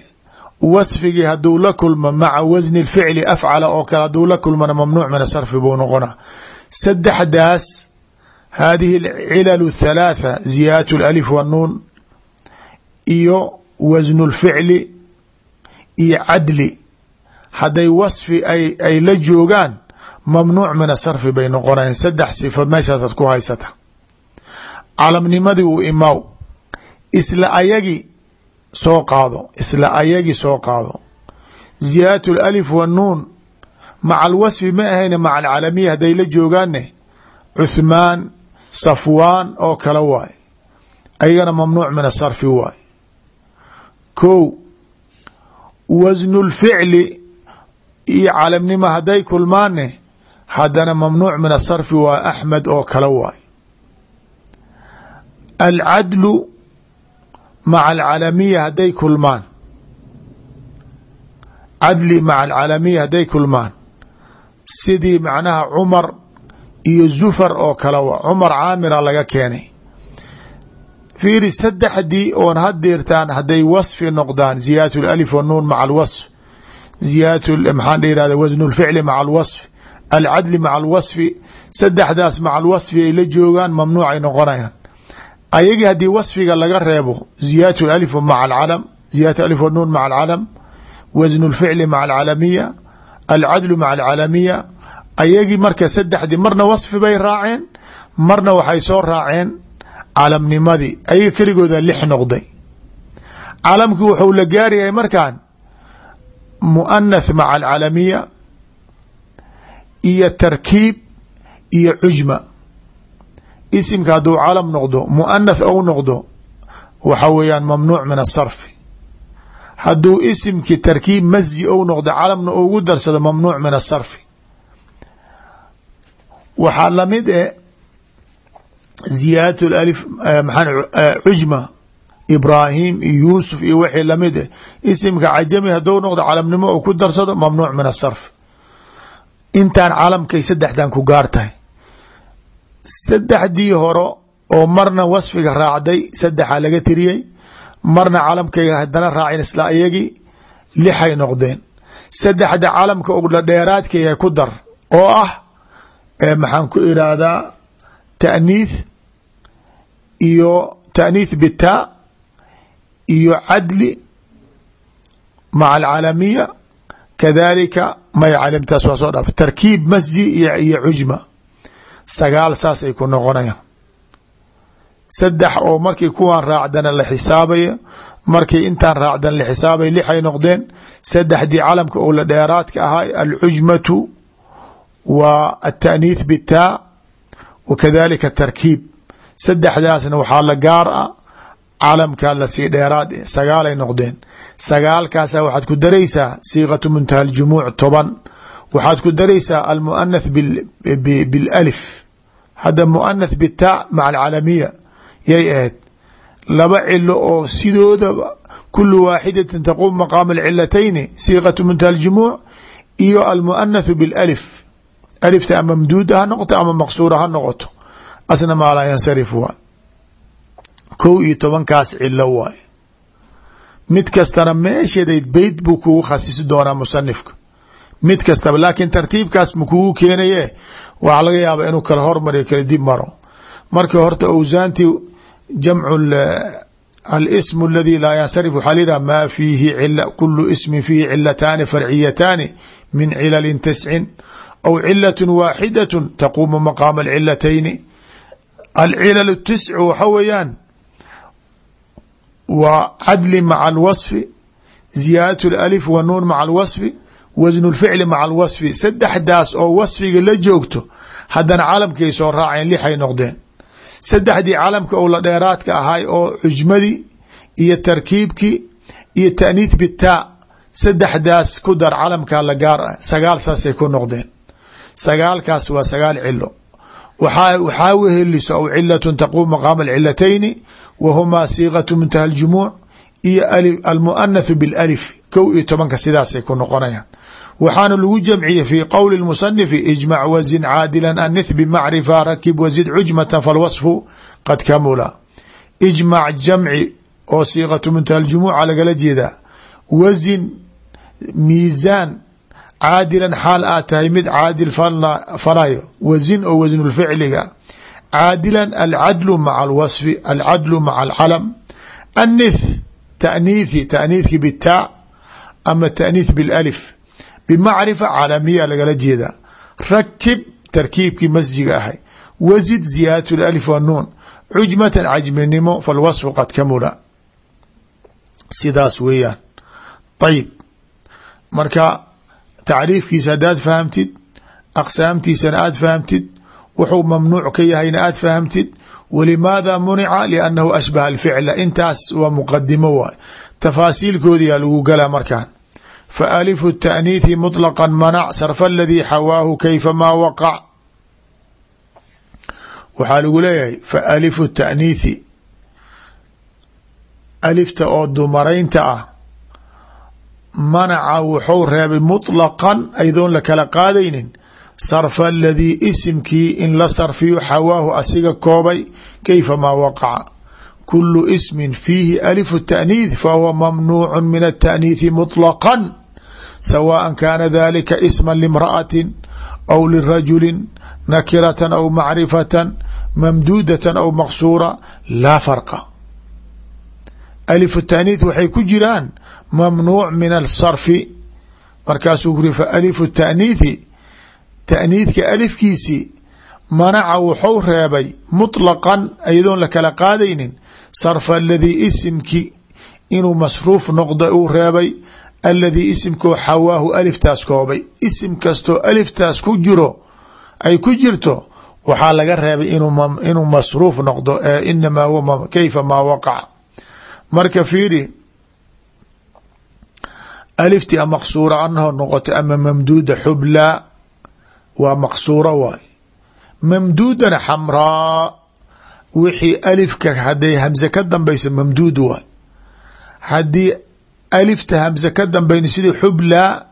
wasfigii haduu la kulmo maca wasni ficli afcala oo kale haduu la kulmona mamnuuc min asarfi buu noqona saddexdaas hadihi cilal thalaatha ziyaadat alif wanuun iyo wasnu lficli iyo cadli hadday wasfi ay la joogaan mamnuuc min asarfi bay noqonayan saddex sifa meeshaasaad ku haysata calamnimadii uu imaaw isla ayagi soo qaado isla ayagi soo qaado ziyaadat alif wanuun maca alwasfi ma ahayne maca alcalamiya hadday la joogaanne cuthmaan safwaan oo kale waay. Ayagana mamnuuc min asarfi waay. Ko wasnu lficli iyo calamnimo hadday kulmaanne haddana mamnuuc min asarfi waa axmed oo kale waay. Alcadlu maca alcalamiya hadday kulmaan. Cadli maca alcalamiya hadday kulmaan. Sidii macnaha cumar iyo zufar oo kale wa cumar caamira laga keenay. Fiiri saddexdii oon hadeertaan hadday wasfi noqdaan ziyaadat alif wanuun maca alwasf ziyaadat maxaan dhihahda wasnu lficli maca alwasf alcadli maca alwasfi saddexdaas maca alwasfi ay la joogaan mamnuucay noqonayaan. Ayagii haddii wasfiga laga reebo ziyaadat alif maca alcalam ziyadat alif wanuun maca alcalam wasnu lficli maca alcalamiya alcadlu maca alcalamiya ayagii marka saddexdii marna wasfi bay raaceen marna waxay soo raaceen calamnimadii ayaga keligooda lix noqday. Calamkii wuxuu la gaaryahay markaan muanath maca alcalamiya iyo tarkiib iyo cujma. Isimka hadduu calam noqdo muanath ou noqdo waxa weeyaan mamnuuc min asarfi hadduu isimkii tarkiib masji ou noqdo calamna ugu darsado mamnuuc min asarfi waxaa la mid e ziyaadat alif cujma ibraahim iyo yuusuf iyo wixii la mid eh isimka cajami hadduu noqdo calamnimo ou ku darsado mamnuuc min asarf intaan calamkay saddexdan ku gaar tahay. Saddexdii hore oo marna wasfiga raacday saddexaa laga tiriyey marna calamkay haddana raacin isla iyagii lixay noqdeen. Saddexda calamka ogla dheeraadkaya ku dar oo ah maxaan ku irahdaa taaniith iyo taaniith bitaa iyo cadli maca alcalamiya kadalika may calimtaas waa soo dhaaf tarkiib masji iyo cujma. Sagaal saasay ku noqonayaan. Saddex oo markii kuwan raacdana la xisaabaya markii intaan raacdan la xisaabay lixay noqdeen saddexdii calamka oo la dheeraadka ahaa alcujmatu wa ataaniith bitaa wa kadalika tarkiib saddexdaasna waxaa la gaar ah calamkaa la sii dheeraad sagaalay noqdeen sagaalkaasa waxaad ku daraysaa siiqatu muntaha aljumuuc toban waxaad ku daraysaa almuanath bilalif hadda muanath bitaa maca alcalamiya yay ahayd laba cilo oo sidoodaba kulu waaxidatin taquum maqaama alcilatayni siiqatu muntaha aljumuuc iyo almuanathu bilalif alifta ama mamduuda ha noqoto ama maqsuura ha noqoto asna maa laa yansarif waay kow iyo tobankaas cilo waay mid kastana meesheeday beyt buu kugu khasisi doonaa musanifka mid kastaba laakiin tartiibkaas ma kugu keenaye waxaa laga yaaba inuu kala hormariyo kala dib maro marka horta awsaanti jamcu alism aladi laa yansarif waxaa layidhaha maa fiihi kulu ismin fiihi cilataani farciyataani min cilalin tiscin aw cilat waaxidat taquumu maqaama alcilatayni alcilal tiscu waxa weeyaan waa cadli maca alwaصfi ziyaadat alif wa nuun maca alwaصfi wasnu lficli maca alwaصfi saddexdaas oo wasfiga la joogto haddana calamkay soo raaceen lixay noqdeen saddexdii calamka oo la dheeraadka ahay oo cujmadii iyo tarkiibkii iyo taaniith bitaa saddexdaas ku dar calamkaa la gaar ah sagaal saasay ku noqdeen sagaalkaas waa sagaal cilo waxaa weheliso aw cilatun taquum maqaama alcilatayni wa humaa siiqatu muntaha aljumuuc iyo almuanathu bilalif kow iyo tobanka sidaasay ku noqonayaan. Waxaana lagu jamciye fi qowli musanifi ijmac wazin caadila anith bimacrifa rakib wazid cujmata falwasfu qad kamula. Ijmac jamci oo siiqatu muntaha aljumuuca lagala jeedaa. Wazin miisaan caadilan xaal aad tahay mid caadil falayo wazin oo wasnulficliga caadilan alcadlu maca alwaصfi alcadlu maca alcalam. Annith taaniithi taaniithki bitaa ama taaniith bilalif. Bimacrifa calamiya lagala jeedaa rakib tarkiibkii masjiga ahay. Wazid ziyaadat alif wanuun cujmatan cajminimo falwasfu qad kamula. Sidaas weeyaan. Ayib marka tacriifkiisa haddaad fahamtid aqsaamtiisana aad fahamtid wuxuu mamnuuc ka yahayna aad fahamtid walimaada munica liannahu ashbaha alficla intaas waa muqadimo waay. Tafaasiilkoodiyaa lagu galaa markaan. Fa alifu taaniithi mطlaqa manac sarfa aladii xawaahu kayfa maa waqac. Waxaa lagu leeyahay fa alifu taaniithi alifta oo dumaraynta ah manaca wuxuu reebay muطlaqan aydoon la kala qaadaynin sarfa aladii isimkii in la sarfiyo xawaahu asiga koobay kayfa maa waqaca kulu ismin fiihi alifu taaniith fahuwa mamnuucu min ataaniithi muطlaqan sawaءa kaana dalika isma limra'ati aw lirajuli nakiratan aw macrifatan mamduudatan aw maqsuura laa farqa alifu taaniith waxay ku jiraan mamnuuc min asarfi markaasuu kuri fa alifu taaniithi taaniidka alifkiisii manaca wuxuu reebay muطlaqan iyadoon la kala qaadaynin sarfa aladii isimki inuu masruuf noqdo uu reebay aladii isimkoo xawaahu aliftaas koobay. Isim kastoo aliftaas ku jiro ay ku jirto waxaa laga reebay inuu masruuf noqdo ee inamaa kayfa maa waqaca. Marka fiiri alifti maqsuura anahoo noqoto ama mamduuda xublaa waa maqsuura waay mamduudana xamraa wixii alifka haday hamse ka dambaysa mamduud waay haddii alifta hamse ka dambayn sidii xublaa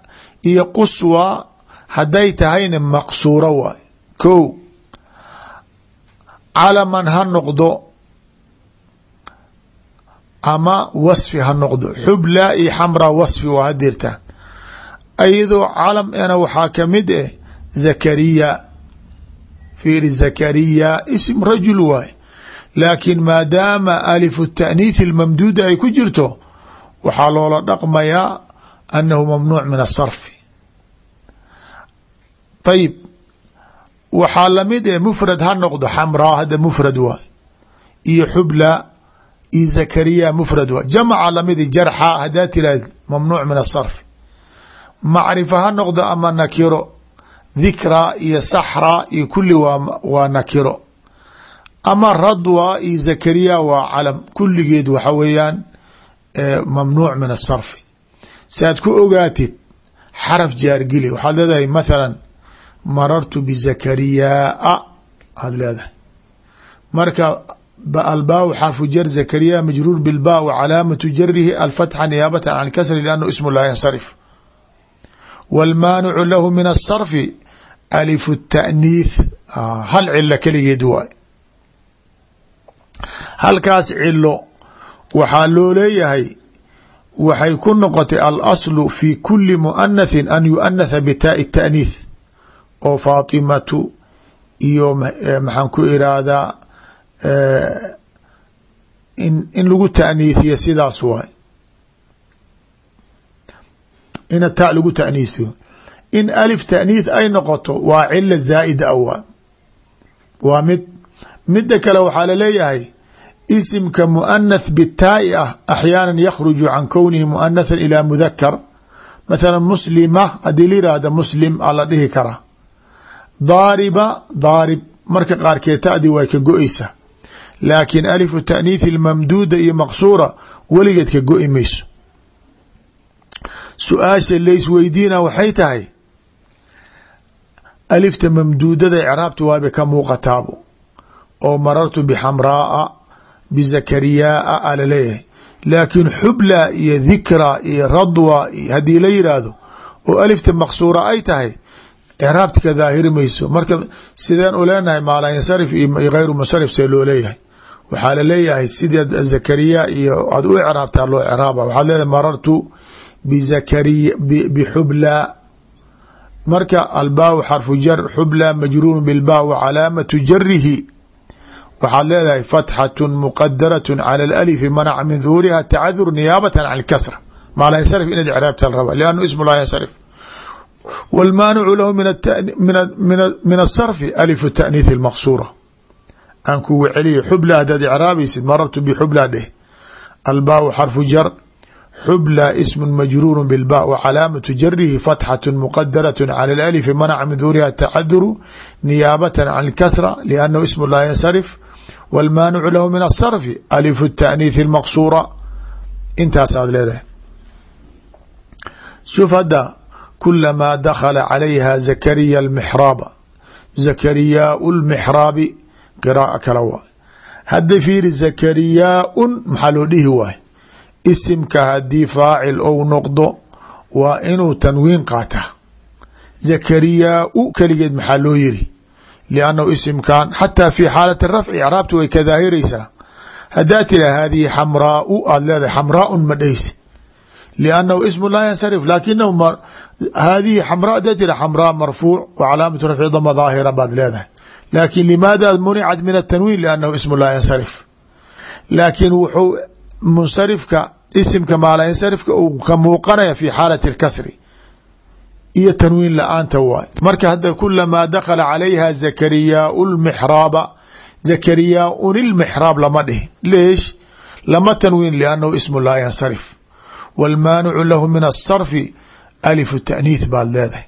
iyo quswa hadday tahayna maqsuura waay ko calaman ha noqdo ama wasfi ha noqdo. Xublaa iyo xamraa wasfi waa hadirtaan ayadoo calam ana waxaa ka mid eh zakariya. Fiiri zakariya ism rajul waay. Laakiin maadaama alifu taaniithi lmamduuda ay ku jirto waxaa loola dhaqmayaa annahu mamnuuc min asarfi ayib waxaa la mid eh mufrad ha noqdo xamraa hadda mufrad waay. Iyo xubla iyo zakariya mufrad waay jamaca la mid jarxa haddaa tiraahd mamnuuc min asarfi macrifa ha noqdo ama nakiro. Dhikra iyo saxra iyo kuli waa nakiro. Ama radwa iyo zakariya waa calam. Kulligeed waxa weeyaan mamnuuc min asarfi si aad ku ogaatid xaraf jaargeli waxaad leedahay mathala marartu bizakariyaa aad leedahay. Marka albaaw xarfu jar zakariya majruur bilba w calaamatu jarihi alfatxa niyaabata can kasri lanhu ismu laa yansarif wاlmaanicu lahu min asarfi alifu taaniith hal cilo keligeed waay halkaas cilo waxaa loo leeyahay waxay ku noqotay alaslu fi kuli muanathi an yuanatha bitaai taaniith oo faatimatu iyo maxaan ku iraahdaa in lagu taaniithiyo sidaas waay. In ta lagu taaniithiyo in alif taaniith ay noqoto waa cila zaa'ida awaa waa mid mida kale waxaa la leeyahay isimka muanath bitaa'i ah axyaana yakhruju can kownihi muanathan ilaa mudakar mathala muslima haddii la yihahda muslim a la dhihi karaa. Daariba daarib marka qaarkeed ta'dii way ka go-eysa laakiin alifu taaniithi lmamduuda iyo maqsuura weligeed ka go-i mayso. Su'aasha laysweydiina waxay tahay alifta mamduudada icraabta waaba ka muuqataabo oo marartu bixamraaa bizakariyaaa a la leeyahay laakiin xubla iyo dhikra iyo radwa haddii la yiraahdo oo alifta maqsuura ay tahay icraabta ka daahiri mayso. Marka sideen u leenahay maala yansarif iyo gayru munsarif see loo leeyahay waxaa la leeyahay sidaad zakariya iyo aad u craabtaa loo craaba waxaad leedahay marartu bzakariya bxubla marka albaaw xarfu jar xubla majruur bilba wa calaamatu jarihi waxaad leedahay fatxatu muqadaratu cala alalifi manaca min duhuriha tacadur niyaabatan can ilkasra maalaynsarif inaad craabta la raba ismu laa yansarif. Walmaanicu lahu min asarfi alifu taaniih lmaqsuura aan kuga celiya xubla hadaad icraabaysid marartu bixubla dheh. Albaa xarfu jar xubla ismu majruuru bilba wcalaamatu jarihi fatxatu muqadarat cala alif manaca min duhuriha atacaduru niyaabatan can lkasra liannahu ismu laa yansarif wاlmaanicu lahu min asarfi alifu taaniihi اlmaqsuura intaasaad leedahay. Shuf hadda kulamaa dakhala calayha zakariya almixraaba zakariyaa lmixraabi qiraa'a kala waay. Hadda fiiri zakariyaaun maxaa loo dhihi waay? Isimka haddii faacil ou noqdo waa inuu tanwiin qaata zakariyaau keligeed maxaa loo yiri? Liannahu isimkan xataa fi xaalati rafci icraabta way ka daahiraysaa. Haddaa tira haadihi xamraau aada leedahay xamraaun ma dhehaysi liannahu ismu laa yansarif laakinahu haadihi xamraa haddaa tira xamraa marfuuc wa calaamatu rafci dama daahira baad leedahay laakin limaada municat min atanwiin liannahu ismu laa yansarif. Laakiin wuxuu munsarifka isimka maalayansarifka uu ka muuqanaya fi xaalati اlkasri iyo tanwiin la'aanta waay marka hadda kulamaa dakala calayha zakariyaau lmixraaba zakariyaaun ilmixraab lama dhihin. Leesh lama tanwiin liannahu ismu laa yansarif. Wاlmaanicu lahu min asarfi alifu taaniith baad leedahay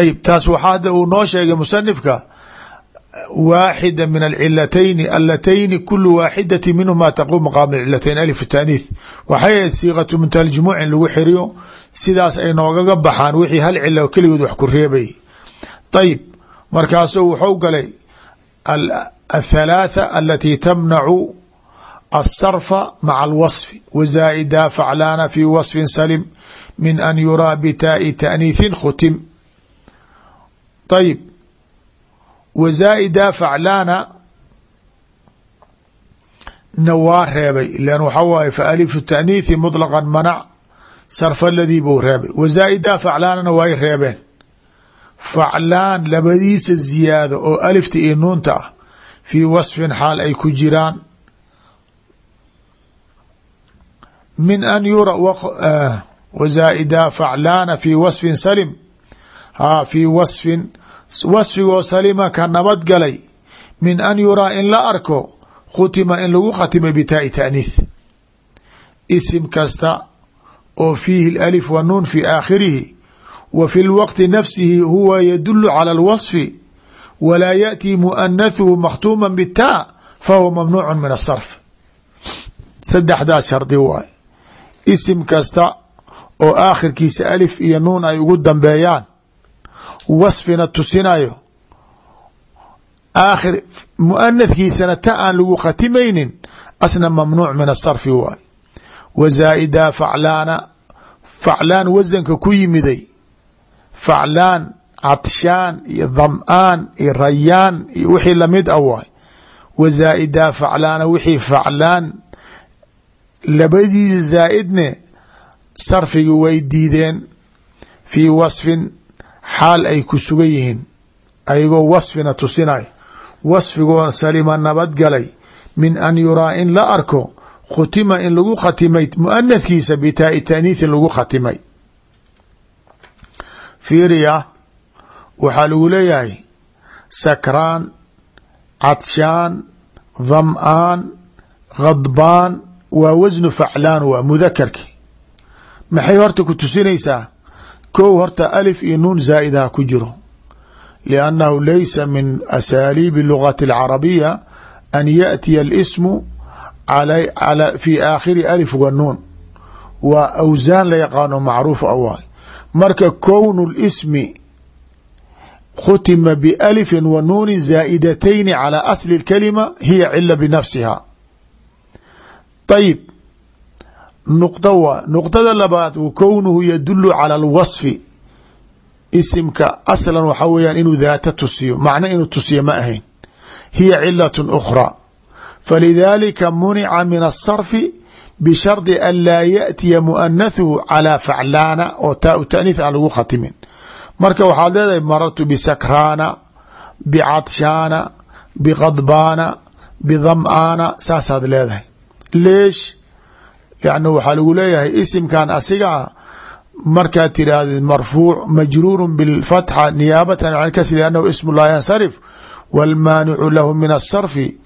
ayb taas waxaa hadda uu noo sheegay musanifka waaxida min alcilatayni alatayni kulu waaxidati minhuma taquum maqaam cilatayn alif taaniith. Waxay ahayd siiqatu muntaha jumuuc in lagu xiriyo sidaas ay noogaga baxaan wixii hal cilo keligood wax ku reebay. Ayib markaasuu wuxuu galay athalaatha alati tamnacu asarfa maca alwasfi wazaa'ida faclaana fi wasfin salim min an yuraa bitaa'i taaniithin khutim ayib wazaa'ida faclaana na waa reebay ilan waxaa waaye fa alifu taaniithi muطlaqan manac sarfa ladii buu reebay wazaa'ida faclaanana way reebeen faclaan labadiisa ziyaado oo alifta iyo nuunta ah fii wasfin xaal ay ku jiraan min an yura wazaa'ida faclaana fi wasfin salim fii wasfin wasfigoo salima ka nabad galay min an yuraa in la arko khutima in lagu khatimay bitaa'i taaniith isim kasta oo fiihi alif wa nuun fi aakhirihi wa fi lwaqti nafsihi huwa yadulu cala alwasfi walaa yaأtii muanathuhu makhtuuma bitaa fahuwa mamnuucu min asarf saddexdaas shardi waay. Isim kasta oo aakhirkiisa alif iyo nuun ay ugu dambeeyaan wasfina tusinayo aakhir muanathkiisana ta aan lagu khatimaynin asna mamnuuc min asarfi waay. Wa faclaana faclaan wasanka ku yimiday. Faclaan cadshaan iyo dham'aan iyo rayaan iyo wixii la mid a waay. Wa zaa'idaa faclaana wixii faclaan labadiisa zaa'idne sarfigi way diideen. Fii wasfin xaal ay ku sugan yihiin ayagoo wasfina tusinayo wasfigoo salima nabadgalay min an yuraa in la arko khutima in lagu khatimay muanathkiisa bitaai taaniithin lagu khatimay. Fiiriya waxaa lagu leeyahay sakraan cadshaan dham'aan khadbaan waa wasnu faclaan waa mudakarki. Maxay horta ku tusinaysaa kow horta alif iyo nuun zaa'id ha ku jiro. liannahu laysa min asaaliibi lugati alcarabiya an yaatiya alismu fi aakhiri alif wa nuun waa awsaan la yaqaano macruuf awaay marka kownu lismi khutima bialifin wa nuunin zaa'idatayni calaa asli اlkalima hiya cila binafsiha ayib nuqdo waa nuqdada labaad kownuhu yadulu cala alwasfi. Isimka aslan waxaa weyaan inuu daata tusiyo macno inuu tusiyo ma ahayn. Hiya cilatun ukhraa falidaalika munica min asarfi bishardi an laa yaatiya muanathuhu calaa faclaana oo taa u taaniis aan lagu khatimin. Marka waxaad leedahay marartu bisakraana bicadshaana biqadbaana bidam-aana saasaad leedahay. Leesh yani waxaa lagu leeyahay isimkan asigaa markaad tirahdid marfuuc majruuru bilfatxa niyaabatan can kasri liannahu ismu laa yansarif wاlmaanicu lahu min asarfi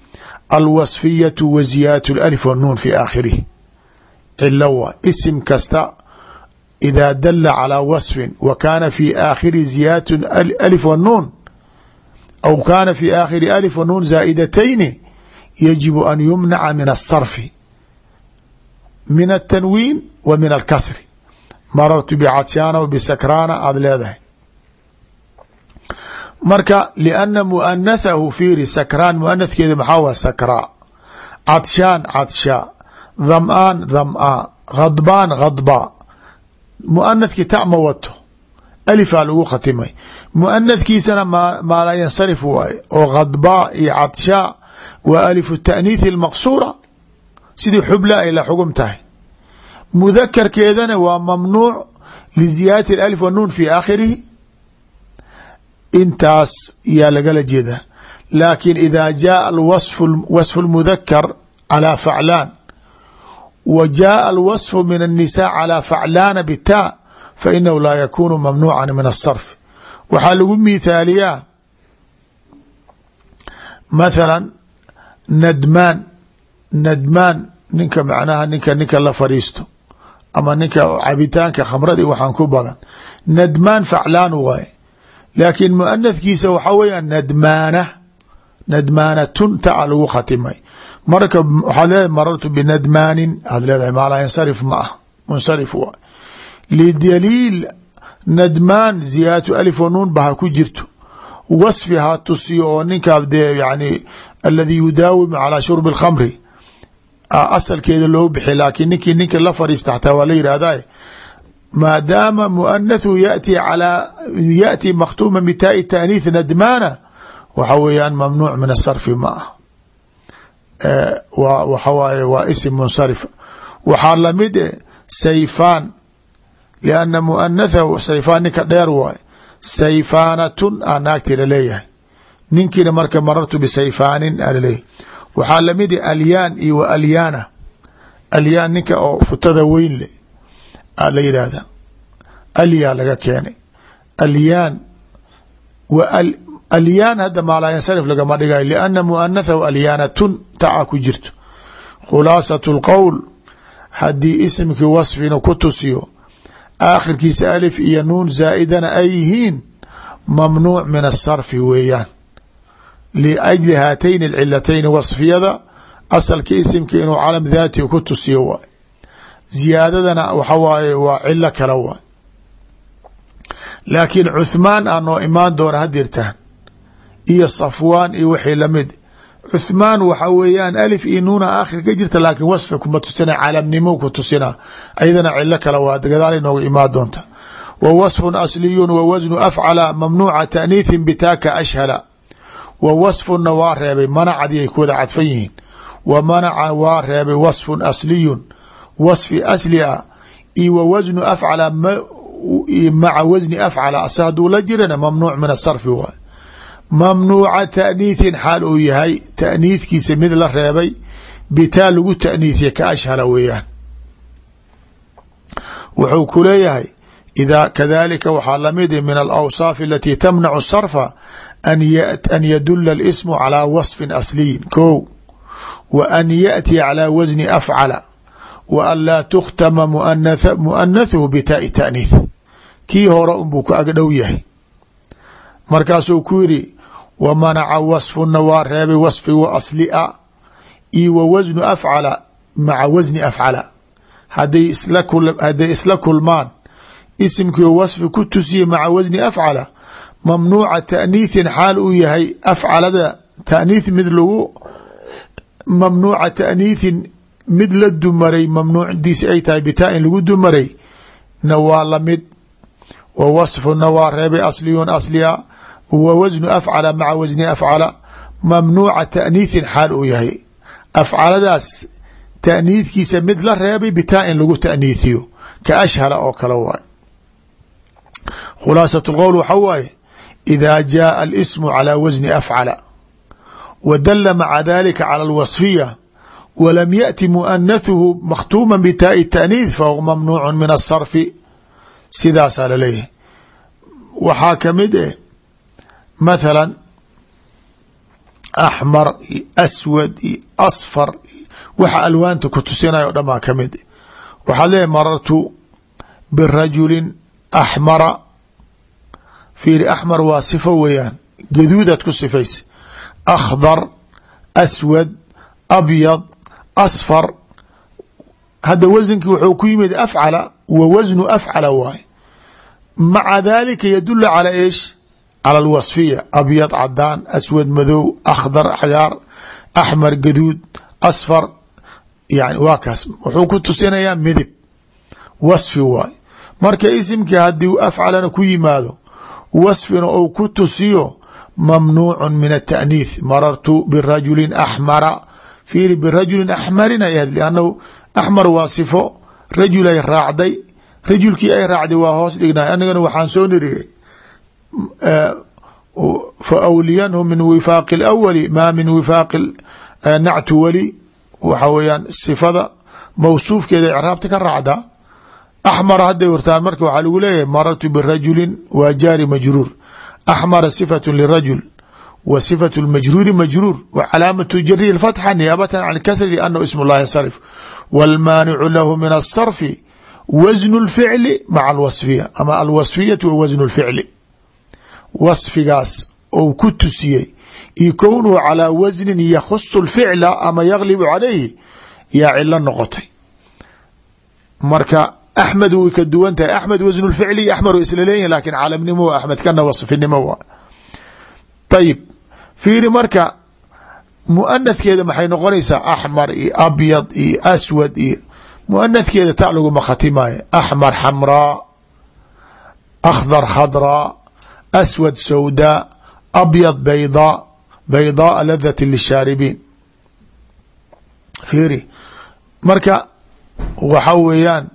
alwasfiyatu wa ziyaadatu lalif wannuun fi aakhirih cilowa isim kasta idaa dala calaa wasfin wa kaana fi aakhiri ziyaadatu alif wannuun aw kaana fi aakhiri alif wannuun zaa'idatayni yajibu an yumnaca min asarfi min الtanwiin wa min alkasri marartu bcadshaana w bisakraana aada leedahay marka لأna muanaثahu fiiri sakraan muanaثkeeda maxaa wa sakraa cadshaan cadshaa dham'aan dham'aa khadbaan khadbaa muanaثki ta ma wato alifaa lagu khatimay muanaثkiisana maa laa yansarif waaye oo khadbaa iyo cadshaa waa alifu taأniiثi اlmaqsuura sidii xubla ay la xugum tahay. Mudakarkeedana waa mamnuuc liziyaadati alif wanuun fi aakhirihi. Intaas yaa lagala jeedaa laakiin idaa jaaa wasfu lmudakar calaa faclaan. Wa jaaa alwasfu min annisaa calaa faclaana bitaa fa inahu laa yakuunu mamnuucan min asarf waxaa lagu mithaaliyaa mathalan nadmaan nadmaan ninka macnaha ninka ninka la fadhiisto ama ninka cabitaanka khamradi waxaan ku badan. Nadmaan faclaan waaye laakiin muanathkiisa waxaa weya nadmaana nadmaanatun taa lagu khatimay. Marka waxaad leedahay marartu binadmaanin aad leedahay maalaa yansarif ma ah munsarif waay. Lidaliil nadmaan ziyaadatu alif wa nuun ba ha ku jirto. Wasfi tusiyo oo ninkaa dee yani aladi yudaawimu calaa shurbi اlkhamri asalkeeda loo bixi laakiin ninkii ninka la fadhiista xataa waa la yihahda maadaama muanathu yati alى yati makhtuuma bitaai taaniith nadmaana waxa weeyaan mamnuuc min asarfi ma ah waxa waaye waa isim munsarif. Waxaa la mid e sayfaan lianna muanathahu sayfaan ninka dheer waaye sayfaanatun aa naagti la leeyahay ninkiina marka marartu bisayfaanin aa la leeyahay waxaa la mid i alyaan iyo wa alyaana. Alyaan ninka oo futada weyn le a la yidhaahda alyaa laga keenay. Alyaan alyaan hadda maalaa yansarif lagama dhigayo lianna muanathahu alyaanatun tacaa ku jirto. Khulaasatu lqowl haddii isimkii wasfina ku tusiyo aakhirkiisa alif iyo nuun zaa'idana ay yihiin mamnuuc min asarfi weeyaan liajli haatayni alcilatayni wasfiyada asalka isimka inuu calam daati ku tusiyo waay ziyaadadana waxa waaye waa cilo kale waay laakiin cuthmaan aa noo imaan doona hadirtaan iyo safwaan iyo wixii la mid cuthmaan waxa weeyaan alif iyo nuuna aakhir ka jirta laakiin wasfi kuma tusina calamnimo ku tusina ayadana cilo kale waa gadaalay nooga imaan doonta wa asliyun wa wasnu afcala mamnuuca taaniithin bitaaka wa wasfunna waa reebay manacadii ay ku wada cadfan yihiin. Wa manaca waa reebay wasfun asliyun. Wasfi asli a iyo wa wasnu afcala maca wasni afcala ase hadduu la jirana mamnuuc min asarfi waay. Mamnuuca taaniithin xaal uu yahay taaniithkiisa mid la reebay bitaa lagu taaniithiya ka ashhala weeyaan. Wuxuu ku ida kadalika waxaa lamidi min alawsaafi alatii tamnacu sarfa an yadula اlismu calaa wasfin asliyin ko wa an yaأtiya calaa wasni afcala wa an laa tukhtama muanathu bitaai taaniih kii hore unbuu ku ag dhow yahay markaasuu ku yidhi wamanaca wasfunna waa reebay wasfi wa asli a io wa wasnu afcala maca wasni afcala haday isla kulmaan isimkii wasfi ku tusiye maca wasni afcala mamnuuca taaniithin xaal uu yahay afcalada taaniith mid lagu mamnuuca taaniithin mid la dumaray mamnuucdiisi ay tahay bitaa in lagu dumaray na waa la mid wa wasfuna waa reebay asliyun asliya wa wasnu afcala maca wasni afcala mamnuuca taaniithin xaal uu yahay. Afcaladaas taaniithkiisa mid la reebay bitaa in lagu taaniithiyo ka ashhala oo kale waay khulaasaة اqowl waxa waaye إida jaaءa اlsmu calى wasni afcala wa dala maca dalika calى اlwaصfiya walam yaأti muanaثuhu makhtuuma bitaaءi الtaأniiث fahuwa mamnuuc min الsarfi sidaasaa laleeyahay waxaa kamid eh mathala axmar iyo aswad iyo asfar waxa alwaanta ku tusinaya o dhan baa kamid waxaad leeyahy marartu birajuli axmara fiiri axmar waa sifo weeyaan gaduudaad ku sifaysa akhdar aswad abyad asfar hadda wasankii wuxuu ku yimid afcala wa wasnu afcala waay maca dalika yadulu calى eesh calى alwasfiya abyad cadaan aswad madow akhdar cagaar axmar gaduud asfar yani waa kaas wuxuu ku tusinayaa midib wasfi waay marka isimkii haddii afcalana ku yimaado wasfina ou ku tusiyo mamnuucu min ataaniith marartu birajulin axmara fiiri birajulin axmarin ay liannahu axmar waa sifo rajul ay raacday. Rajulkii ay raacday waa hoos dhignay anigana waxaan soo nirigay fa awliyanhu min wifaaqi اlawali maa min wifaaqi nactu wali. Waxa weeyaan sifada mawsuufkeeda icraabta ka raacdaa axmar hadday wartaan marka waxaa lagu leeyahay marartu birajulin waa jaari majruur axmara sifatu lirajul wa sifatu lmajruuri majruur wa calaamatu jarihi اfatxa niyaabatan can kasri liannahu ism اllahi yansarif wاlmaanicu lahu min asarfi wasnu اlficli maca alwasfiya ama alwasfiyatu wa wasnu اlficli wasfigaas ou ku tusiyey iyo kownuhu calaa wasnin yakhusu اlficla ama yaglibu calayhi yaa cilo noqotay marka axmed way ka duwan tahay axmed wasnu lficli iyo axmer isla leeyihiin laakiin caalamnimo axmed kana wasfinimo wa ayib fiiri marka muanathkeeda maxay noqonaysaa axmar iyo abyad iyo aswad iyo muanathkeeda ta laguma khatimaayo axmar xamraa akhdar khadraa aswad sawdaa abyad baydaa baydaaa ladati lishaaribiin fiiri marka waxa weeyaan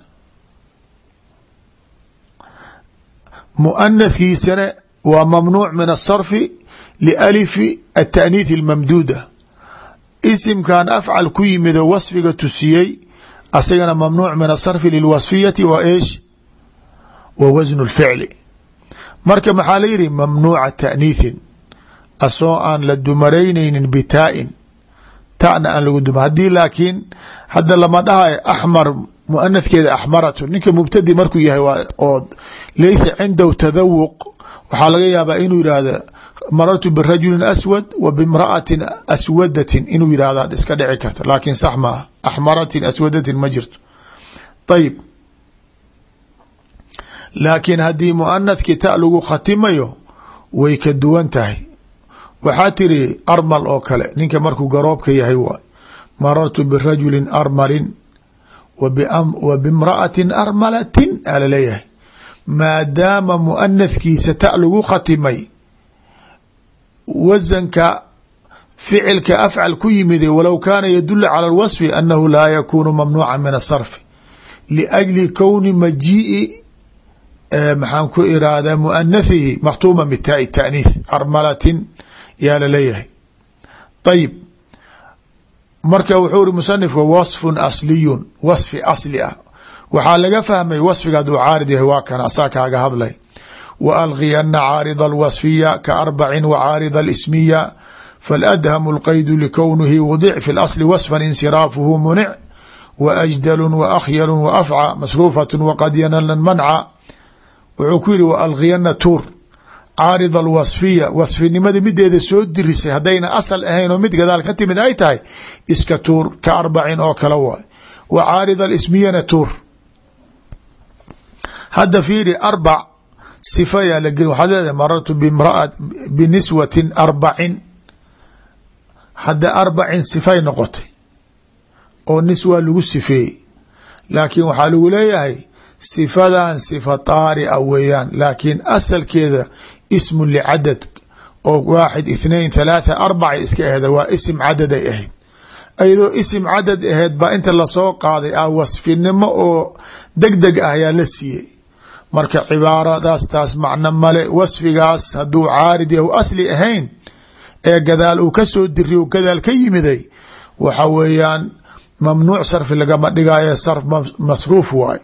muanathkiisana waa mamnuuc min asarfi lialifi ataaniith اlmamduuda isimkan afcal ku yimid oo wasfiga tusiyey asagana mamnuuc min asarfi lilwasfiyati wa eesh? Wa wasnu اlficli marka maxaa la yihi mamnuuca taaniithin asoo aan la dumaraynaynin bitaa-in tana aan lagu duma. Haddii laakiin hadda lama dhahayo axmar muanathkeeda axmaratu ninka mubtadi markuu yahay oo laysa cindahu tadawuq waxaa laga yaabaa inuu yihahdo marartu birajulin aswad wa bimra'atin aswadatin. Inuu yidhahdaa iska dhici karta. Laakiin sax maaha axmaratin aswadatin ma jirto. Ayib laakiin haddii muanadkii ta lagu khatimayo way ka duwan tahay. Waxaa tiri armal oo kale. Ninka markuu garoobka yahay waay marartu wa bimra'atin armalatin aa la leeyahay maadaama muanadkiisa ta lagu khatimay wasanka ficilka afcal ku yimid walow kaana yadulu cala alwasfi annahu laa yakunu mamnuuca min asarfi liajli kowni majii'i maxaan ku irahdaa muanahihi makhtuuma bitaai taaniih armalatin yaa la leeyahay ayib marka wuxuu ri musanifka wasfun asliyun wasfi asli ah. Waxaa laga fahmay wasfiga hadduu caarid yahay waa kana asaa kaaga hadlay. Wa algiyana caarida alwasfiya ka arbacin wa caarida alismiya. Faladhamu lqaydu likownihi wadic fi lasli wasfan insiraafuhu munic. Wa ajdalun wa akhyalun wa afca masruufatun waqad yanalna manca wuxuu ku yihi wa algiyana tuur caarida alwasfiya wasfinimada mideeda soo dirisay haddayna asal ahayn oo mid gadaal ka timid ay tahay iska tuur ka arbacin oo kale waay. Wa caarida alismiyana tuur. Hadda fiiri arbac sifa yaa la geli waxaad leedahay marartu bimraa biniswatin arbacin. Hadda arbacin sifay noqotay oo niswa lagu sifeeyey. Laakiin waxaa lagu leeyahay sifadan sifa taari'a weeyaan laakiin asalkeeda ismun licadad oo waaxid ithnain thalaatha arbaca iska ahda waa isim cadad ay ahayd. Ayadoo isim cadad aheyd baa inta la soo qaaday ah wasfinimo oo deg deg ah ayaa la siiyey. Marka cibaaradaas taas macno male wasfigaas hadduu caarid yahu asli ahayn ee gadaal uu ka soo diri u gadaal ka yimiday waxa weeyaan mamnuuc sarfi lagama dhigayo sarf masruuf waay.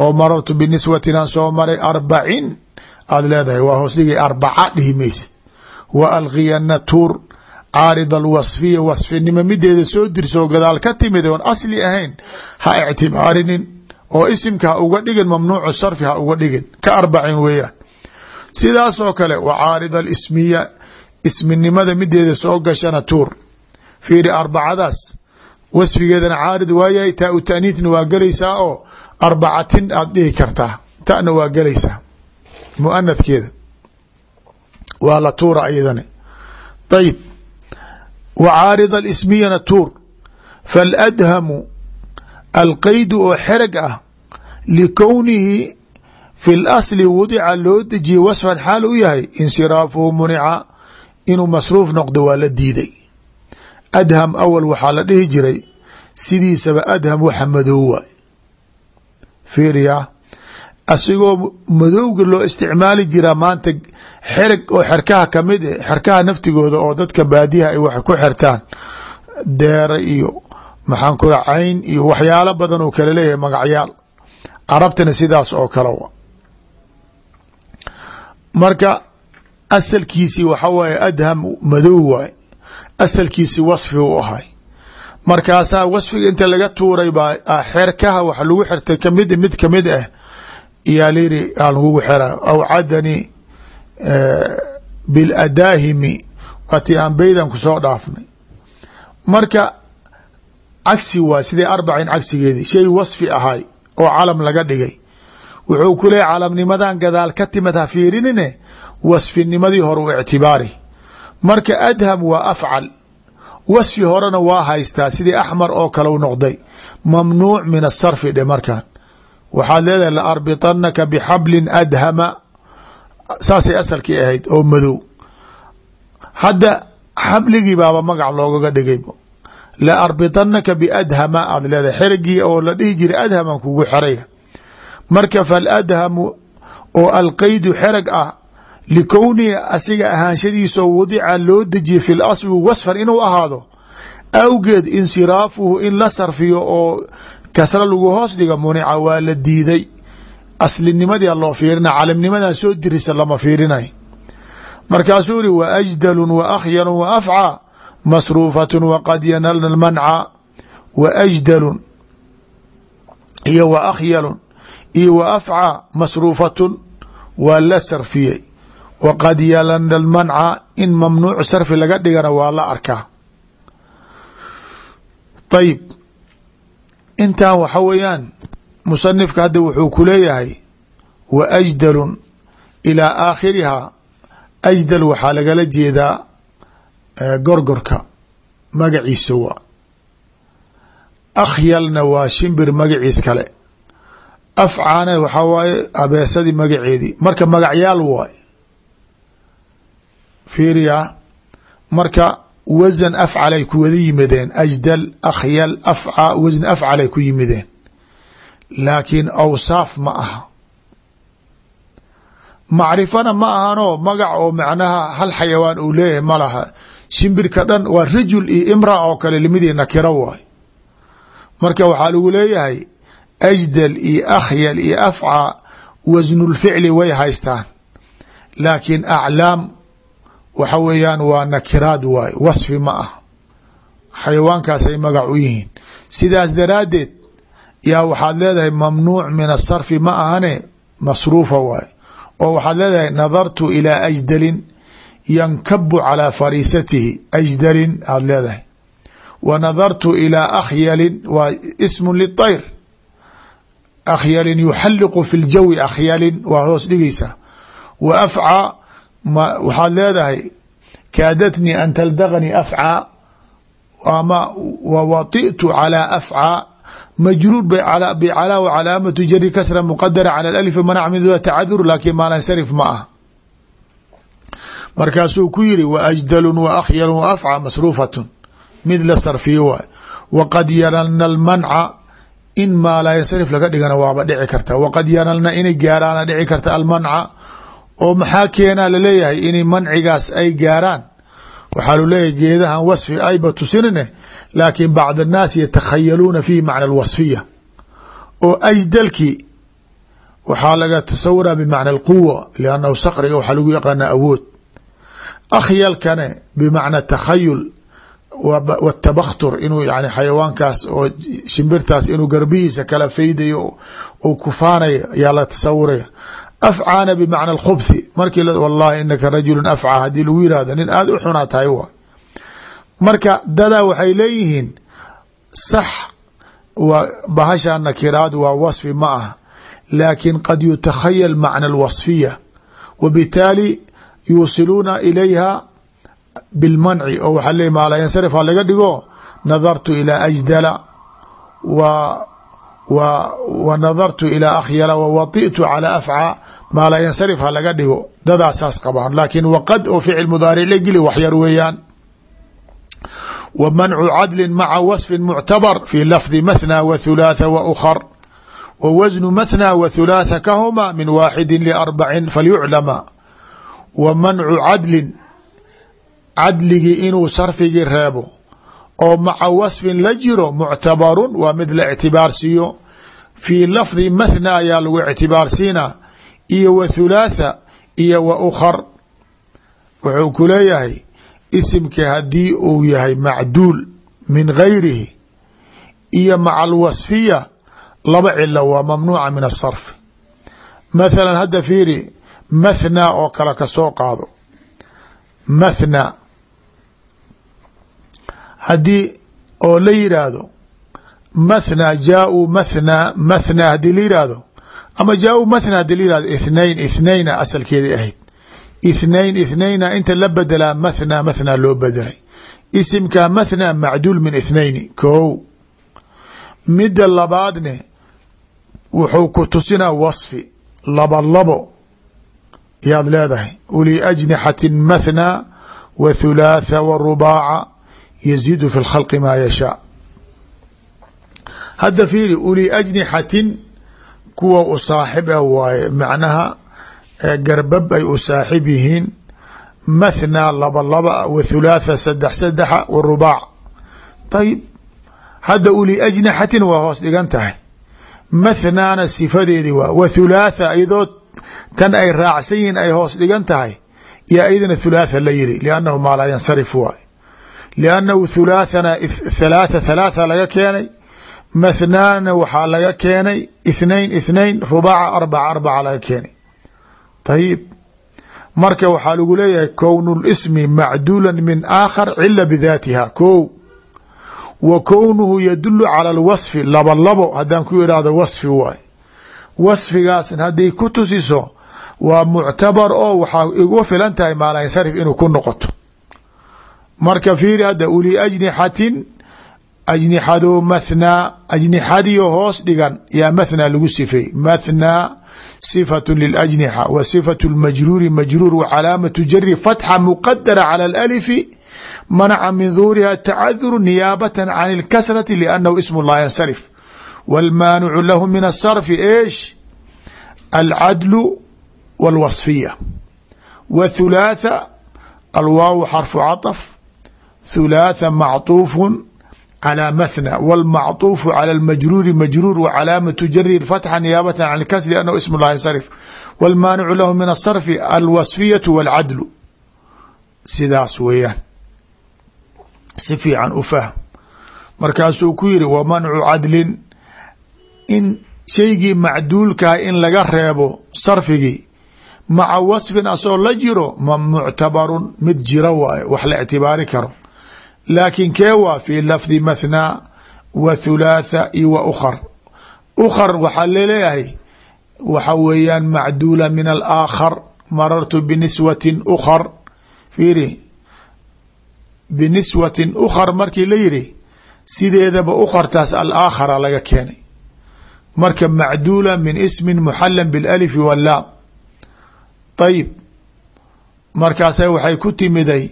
Oo marartu biniswatin aan soo maray arbacin aada leedahay waa hoos dhigay arbaca dhihi maysid wa algiyana tuur caarid alwasfiya wasfinimo mideeda soo dirso gadaal ka timid oon asli ahayn ha ictibaarinin oo isimka ha uga dhigin mamnuucu sarfi ha uga dhigin ka arbacin weeyaan. Sidaasoo kale wa caarid alismiya isminimada mideeda soo gashana tuur fiiri arbacadaas wasfigeedana caarid waayahay taa u waa gelaysaa oo arbacatin aad dhihi kartaa ta'na waa gelaysaa muanadkeeda waa la tuura ayadani ayib wa caarid alismiyana tuur. Faladhamu alqaydu oo xerag ah likownihi fi lasli wadica loo dejiyey wasfan xaal u yahay insiraafuhu munica inuu masruuf noqdo waa la diiday. Adham awal waxaa la dhihi jiray sidiisaba adham waxa madow waay. Fiiriya asigoo madowga loo isticmaali jiraa maanta xereg oo xerkaha ka mid eh xerkaha naftigooda oo dadka baadiyaha ay wax ku xertaan. Deera iyo maxaan ku raa cayn iyo waxyaalo badan oo kale leeyahay magacyaal. Carabtana sidaas oo kale wa. Marka asalkiisii waxa waaye adham madow waay asalkiisii wasfi u ahay. Markaasaa wasfiga inta laga tuuray baa xerkaha wax lagu xirtay ka mid mid ka mid ah yaa layiri aan lagugu xera awcadani biladaahimi waatii aan beydan ku soo dhaafnay. Marka cagsi waa sidee arbacin cagsigeedii? Shay wasfi ahay oo calam laga dhigay. Wuxuu ku leeyahy calamnimadan gadaal ka timid ha fiirinine wasfinimadii hore u ictibaari. Marka adham waa afcal. Wasfi horena waa haystaa sidii axmar oo kale u noqday. Mamnuuc min asarfi dhe markaan waxaad leedahay la arbiطanaka bxablin adhama. Saasay asalkii ahayd oo madow. Hadda xabligii baaba magac loogaga dhigay la arbiطanaka biadhama aad leedahay xerigii oo la dhihi jiray adhaman kugu xeraya. Marka faladhamu oo alqaydu xerag ah likownihi asiga ahaanshadiisoo wadica loo dejiyay fi lasli wasfan inuu ahaado awgeed insiraafuhu in la sarfiyo oo kasra lagu hoos dhiga munica waa la diiday. Aslinimadia loo fiirina calamnimadan soo dirisa lama fiirinay markaasuu iri wa ajdalun wa akhyalun wa afca masruufatun waqad yanalna lmanca wa ajdalun iyo wa akhyalun iyo wa afca masruufatun waa la sarfiyey. Waqad yalana almanca in mamnuucu sarfi laga dhigana waa la arkaa. Ayib intan waxa weeyaan musanifka hadda wuxuu ku leeyahay wa ajdalun ilaa aakhirihaa ajdal waxaa lagala jeedaa gorgorka magaciisa waa. Akhyalna waa shimbir magaciis kale. Afcaana waxaa waaye abeesadii magaceedii. Marka magacyaal waay. Fiiriya marka wasan afcalay ku wada yimideen ajdal akhyal afca wasan afcalay ku yimideen. Laakiin awsaaf ma aha. Macrifana ma ahanoo magac oo macnaha hal xayawaan uu leeyahay ma laha. Shimbirka dhan waa rajul iyo imra oo kale limidii nakiro waay. Marka waxaa lagu leeyahay ajdal iyo akhyal iyo afca wasnulficli way haystaan. Laakiin aclaam waxa weeyaan waa nakiraad waay wasfi ma ah. Xayawaankaasay magac u yihiin. Sidaas daraaddeed yaa waxaad leedahay mamnuuc min asarfi ma ahane masruufa waay. Oo waxaad leedahay nadartu ilaa ajdalin yankabu calaa fariisatihi ajdalin aad leedahay. Wa nadartu ilaa akhyalin waa ismu liطayr akhyalin yuxalliqu fi ljawi akhyalin waa hoos dhigaysa. Wa waxaad leedahay kaadatnii an taldaqanii afcaa ama wawatitu calaa afcaa majruur bcalaa w calaamatu jari kasra muqadara cala alif manac min tacadur laakiin maalansarif ma ah markaasuu ku yiri wa ajdalun wa akhyalun wa afca masruufatun mid la sarfiyo waay. Waqad yaralna almanca in maalayansarif laga dhigana waaba dhici karta. Waqad yaralna inay gaaraana dhici karta almanca oo maxaa keenaa la leeyahay inay mancigaas ay gaaraan? Waxaa lu leeyahay geedahan wasfi ayba tusinine laakiin bacd annaas yatakhayaluuna fihi macna alwasfiya. Oo ajdalkii waxaa laga tasawuraa bimacna alquwa liannahu sakriga waxaa lagu yaqaanaa awood. Akhyalkane bimacna takhayul watabakhtur inuu yani xayawaankaas oo shimbirtaas inuu garbihiisa kala faydayo ou kufaanayo ayaa la tasawuraya afcaana bimacna alkhubthi markii wallahi inaka rajulu afca haddii lagu yihahdo nin aada u xunaa tahay wa marka dadaa waxay leeyihiin sax waa bahasha nakiraad waa wasfi ma ah laakin qad yutakhayal macna alwasfiya wa bitaali yuusiluuna ilayha bilmanci oo waxaa leey maala yansarif ha laga dhigo nadartu ilaa ajdala wa wa nadartu ilaa akhyala wa watitu calaa afca maala yansarif ha laga dhigo. Dadaasaas qabaan. Laakiin waqad oo ficil mudaaric la geli waxyar weeyaan. Wa mancu cadlin maca wasfin muctabar fi lafdi mathna wa thulaatha wa ukhar. Wa wasnu mathna wa thulaatha kahuma min waaxidi liarbacin falyuclama. Wa mancu cadlin cadligii inuu sarfigii reebo. Oo maca wasfin la jiro muctabarun waa mid la ictibaarsiiyo fii lafdi mathna ayaa lagu ictibaarsiinaa iyo wa thulaatha iyo wa ukhar. Wuxuu ku leeyahay isimka haddii uu yahay macduul min gayrihi iyo maca alwasfiya laba cilo waa mamnuuca min asarfi mathalan hadda fiiri mathna oo kale ka soo qaado. Mathna. Haddii oo la yidhaahdo mathna jaauu mathna mathna haddii la yidhaahdo ama jaauu mathna haddii la yihahdo ithnain ithnayna asalkeeday ahayd. Ithnain ithnayna inta la bedelaa mathna mathna loo bedelay. Isimka mathna macduul min ithnayni kow midda labaadne wuxuu ku tusinaa wasfi laba labo yaad leedahay. Uli ajnixatin mathna wa thulaatha wa rubaaca yaziidu fi lkhalqi maa yashaa. Hadda fiiri uli ajnixatin kuwa u saaxib ah waaye macnaha garbab ay u saaxib yihiin mathna laba laba wa thulaatha saddex sadexa wa rubaac ayib hadda uli ajnixatin waa hoos dhigan tahay. Mathnaana sifadeedii waa wa thulaatha iyadoo tan ay raacsan yihiin ay hoos dhigan tahay. Yaa iyadana thulaatha la yiri liannahu maa laa waay liannahu thulaathana thalaatha thalaatha laga keenay mathnaana waxaa laga keenay ithnain ithnain rubaaca arbaca arbaca laga keenay. Ayib marka waxaa lagu leeyahay kownu lismi macduula min aakhar cila bidaatiha ko wa kownuhu yadulu cala alwasfi laba labo haddaan ku irahdo wasfi waay. Wasfigaasn hadday ku tusiso waa muctabar oo waxaa igu filan tahay maalansarif inuu ku noqoto. Marka fiiri hadda uli ajnixatin ajnixado mathnaa ajnixadiyo hoos dhigan yaa mathnaa lagu sifeey mathnaa sifatu liljnixa wa sifatu lmajruuri majruur wa calaamatu jari fatxa muqadara cala alalifi manaca min duuriha tacaduru niyaabata can اlkasrati liannahu ismu laa yansarif wاlmaanicu lahu min asarfi eesh alcadlu wاlwasfiya w thulaatha alwaaw xarfu caطf thulaatha macطuufu calى mathna wاlmacطuufu calى اlmajruuri majruur wa calaamatu jari fatxa niyaabata can اlkasri annahu ismu laa yansarif wاlmaanicu lahu min asarfi alwasfiyaةu wاlcadlu sidaas weeyaan si fiican u fahm markaasuu ku yiri wa mancu cadlin in shaygii macduulkaha in laga reebo sarfigii maca wasfin asoo la jiro ma muctabarun mid jiro waaye wax la ictibaari karo laakiin kee waa fi lafdi mathnaa wa thulaatha iyo wa ukhar. Ukhar waxaa la leeyahay waxa weeyaan macduula min alaakhar marartu biniswatin ukhar. Fiiri biniswatin ukhar markii la yidhi sideedaba ukhartaas alaakhara laga keenay. Marka macduula min ismin muxalan biاlalifi wallaam ayib markaasa waxay ku timiday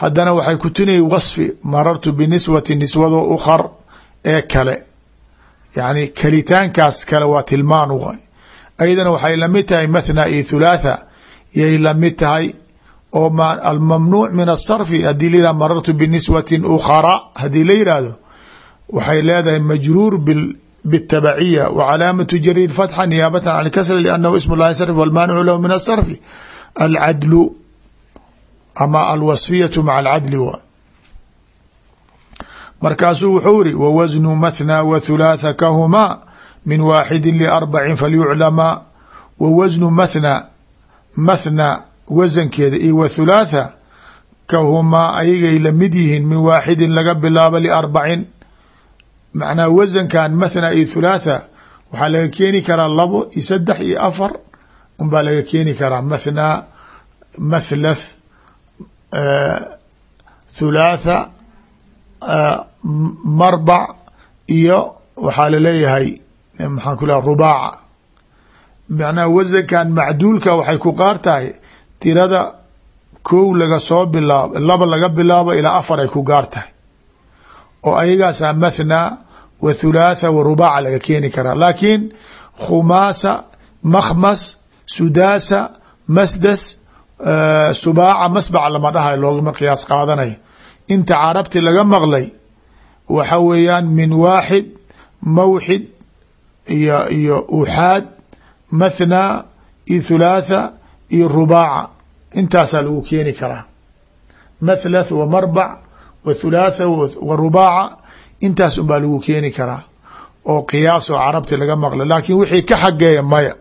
haddana waxay ku tinay wasfi marartu biniswati niswado ukhar ee kale. Yani kelitaankaas kale waa tilmaan waay ayadana waxay la mid tahay mathna iyo thulaatha yay la mid tahay oo almamnuuc min asarfi haddii la yihah marartu biniswatin ukhara haddii la yihahdo waxay leedahay majruur bitabaciya wa calaamatu jari fatxa niyaabatan can kasra liannahu ism lahi sarf walmaanicu lahu min asarfi alcadlu ama alwasfiyatu maca alcadli waa markaasuu wuxuu iri wawasnu mathna wa thulaatha kahumaa min waaxidi liarbacin falyuclamaa wawasnu mathna mathna wasankeeda iyo wa thulaatha kahumaa ayagay la mid yihiin min waaxidin laga bilaabo liarbacin macnaha wasankan mathna iyo thulaatha waxaa laga keeni karaa labo iyo saddex iyo afar unbaa laga keeni karaa mathna mathlath thulaatha marbac iyo waxaa la leeyahay maxaan ku leha rubaaca macnaha wasankan macduulka waxay ku qaar tahay tirada kow laga soo bilaabo laba laga bilaabo ilaa afar ay ku gaar tahay. Oo ayagaasa mathna wa thulaatha wa rubaaca laga keeni karaa. Laakiin khumaasa makhmas sudaasa masdas subaaca masbac lama dhahayo loogama qiyaas qaadanayo inta carabti laga maqlay waxa weeyaan min waaxid mawxid iyo iyo uxaad mathna iyo thulaatha iyo rubaaca. Intaasaa lagu keeni karaa. Mathlath wa marbac wa thulaatha wa rubaaca intaas unbaa lagu keeni karaa. Oo qiyaas oo carabti laga maqla laakiin wixii ka xageeya maya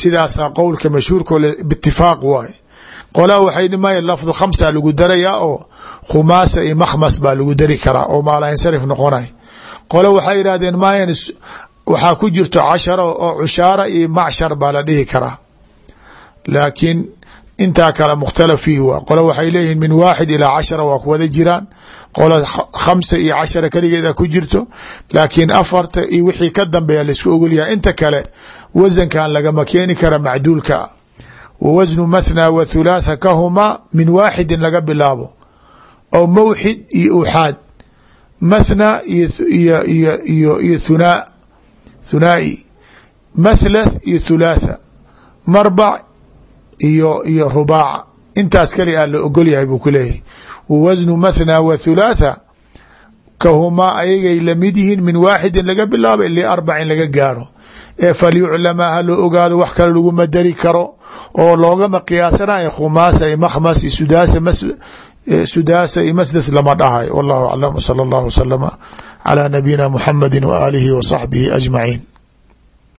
sidaasaa qowlka mashhuurko bitifaaq waay. Qolaa waxay maya lafdu khamsa lagu darayaa oo khumaasa iyo makhmas baa lagu dari karaa oo maalansarif noqonay. Qole waxay yidhahdeen mayan waxaa ku jirto cashara oo cushaara iyo macshar baa la dhihi karaa. Laakiin intaa kale mukhtalaf fiihi waa qole waxay leeyihiin min waaxid ilaa cashara waa ku jiraan. Qole khamsa iyo cashara keligeeda ku jirto. Laakiin afarta iyo wixii ka dambeeya la isku ogolyahay inta kale wasankan lagama keeni kara macduulka. Wa wasnu mathna wa thulaatha kahumaa min waaxidin laga bilaabo. Oo mawxid iyo uxaad. Mathna iyo iyo thunaa thunaa'i. Mathlath iyo thulaatha marbac iyo iyo rubaaca intaas kali a la ogol yahay buu ku leeyahay. Wa wasnu mathna wa thulaatha kahumaa ayagay la mid yihiin min waaxidin laga bilaabo ili arbacin laga gaaro ee falyuclama ha loo ogaado wax kale laguma dari karo oo loogama qiyaasanayo khumaasa iyo makhmas iyo sudaasa sudaasa iyo masdas lama dhahayo wallahu aclam sala allahu wasalama calaa nabiyina muxamadi wa aalihi wa saxbihi ajmaciin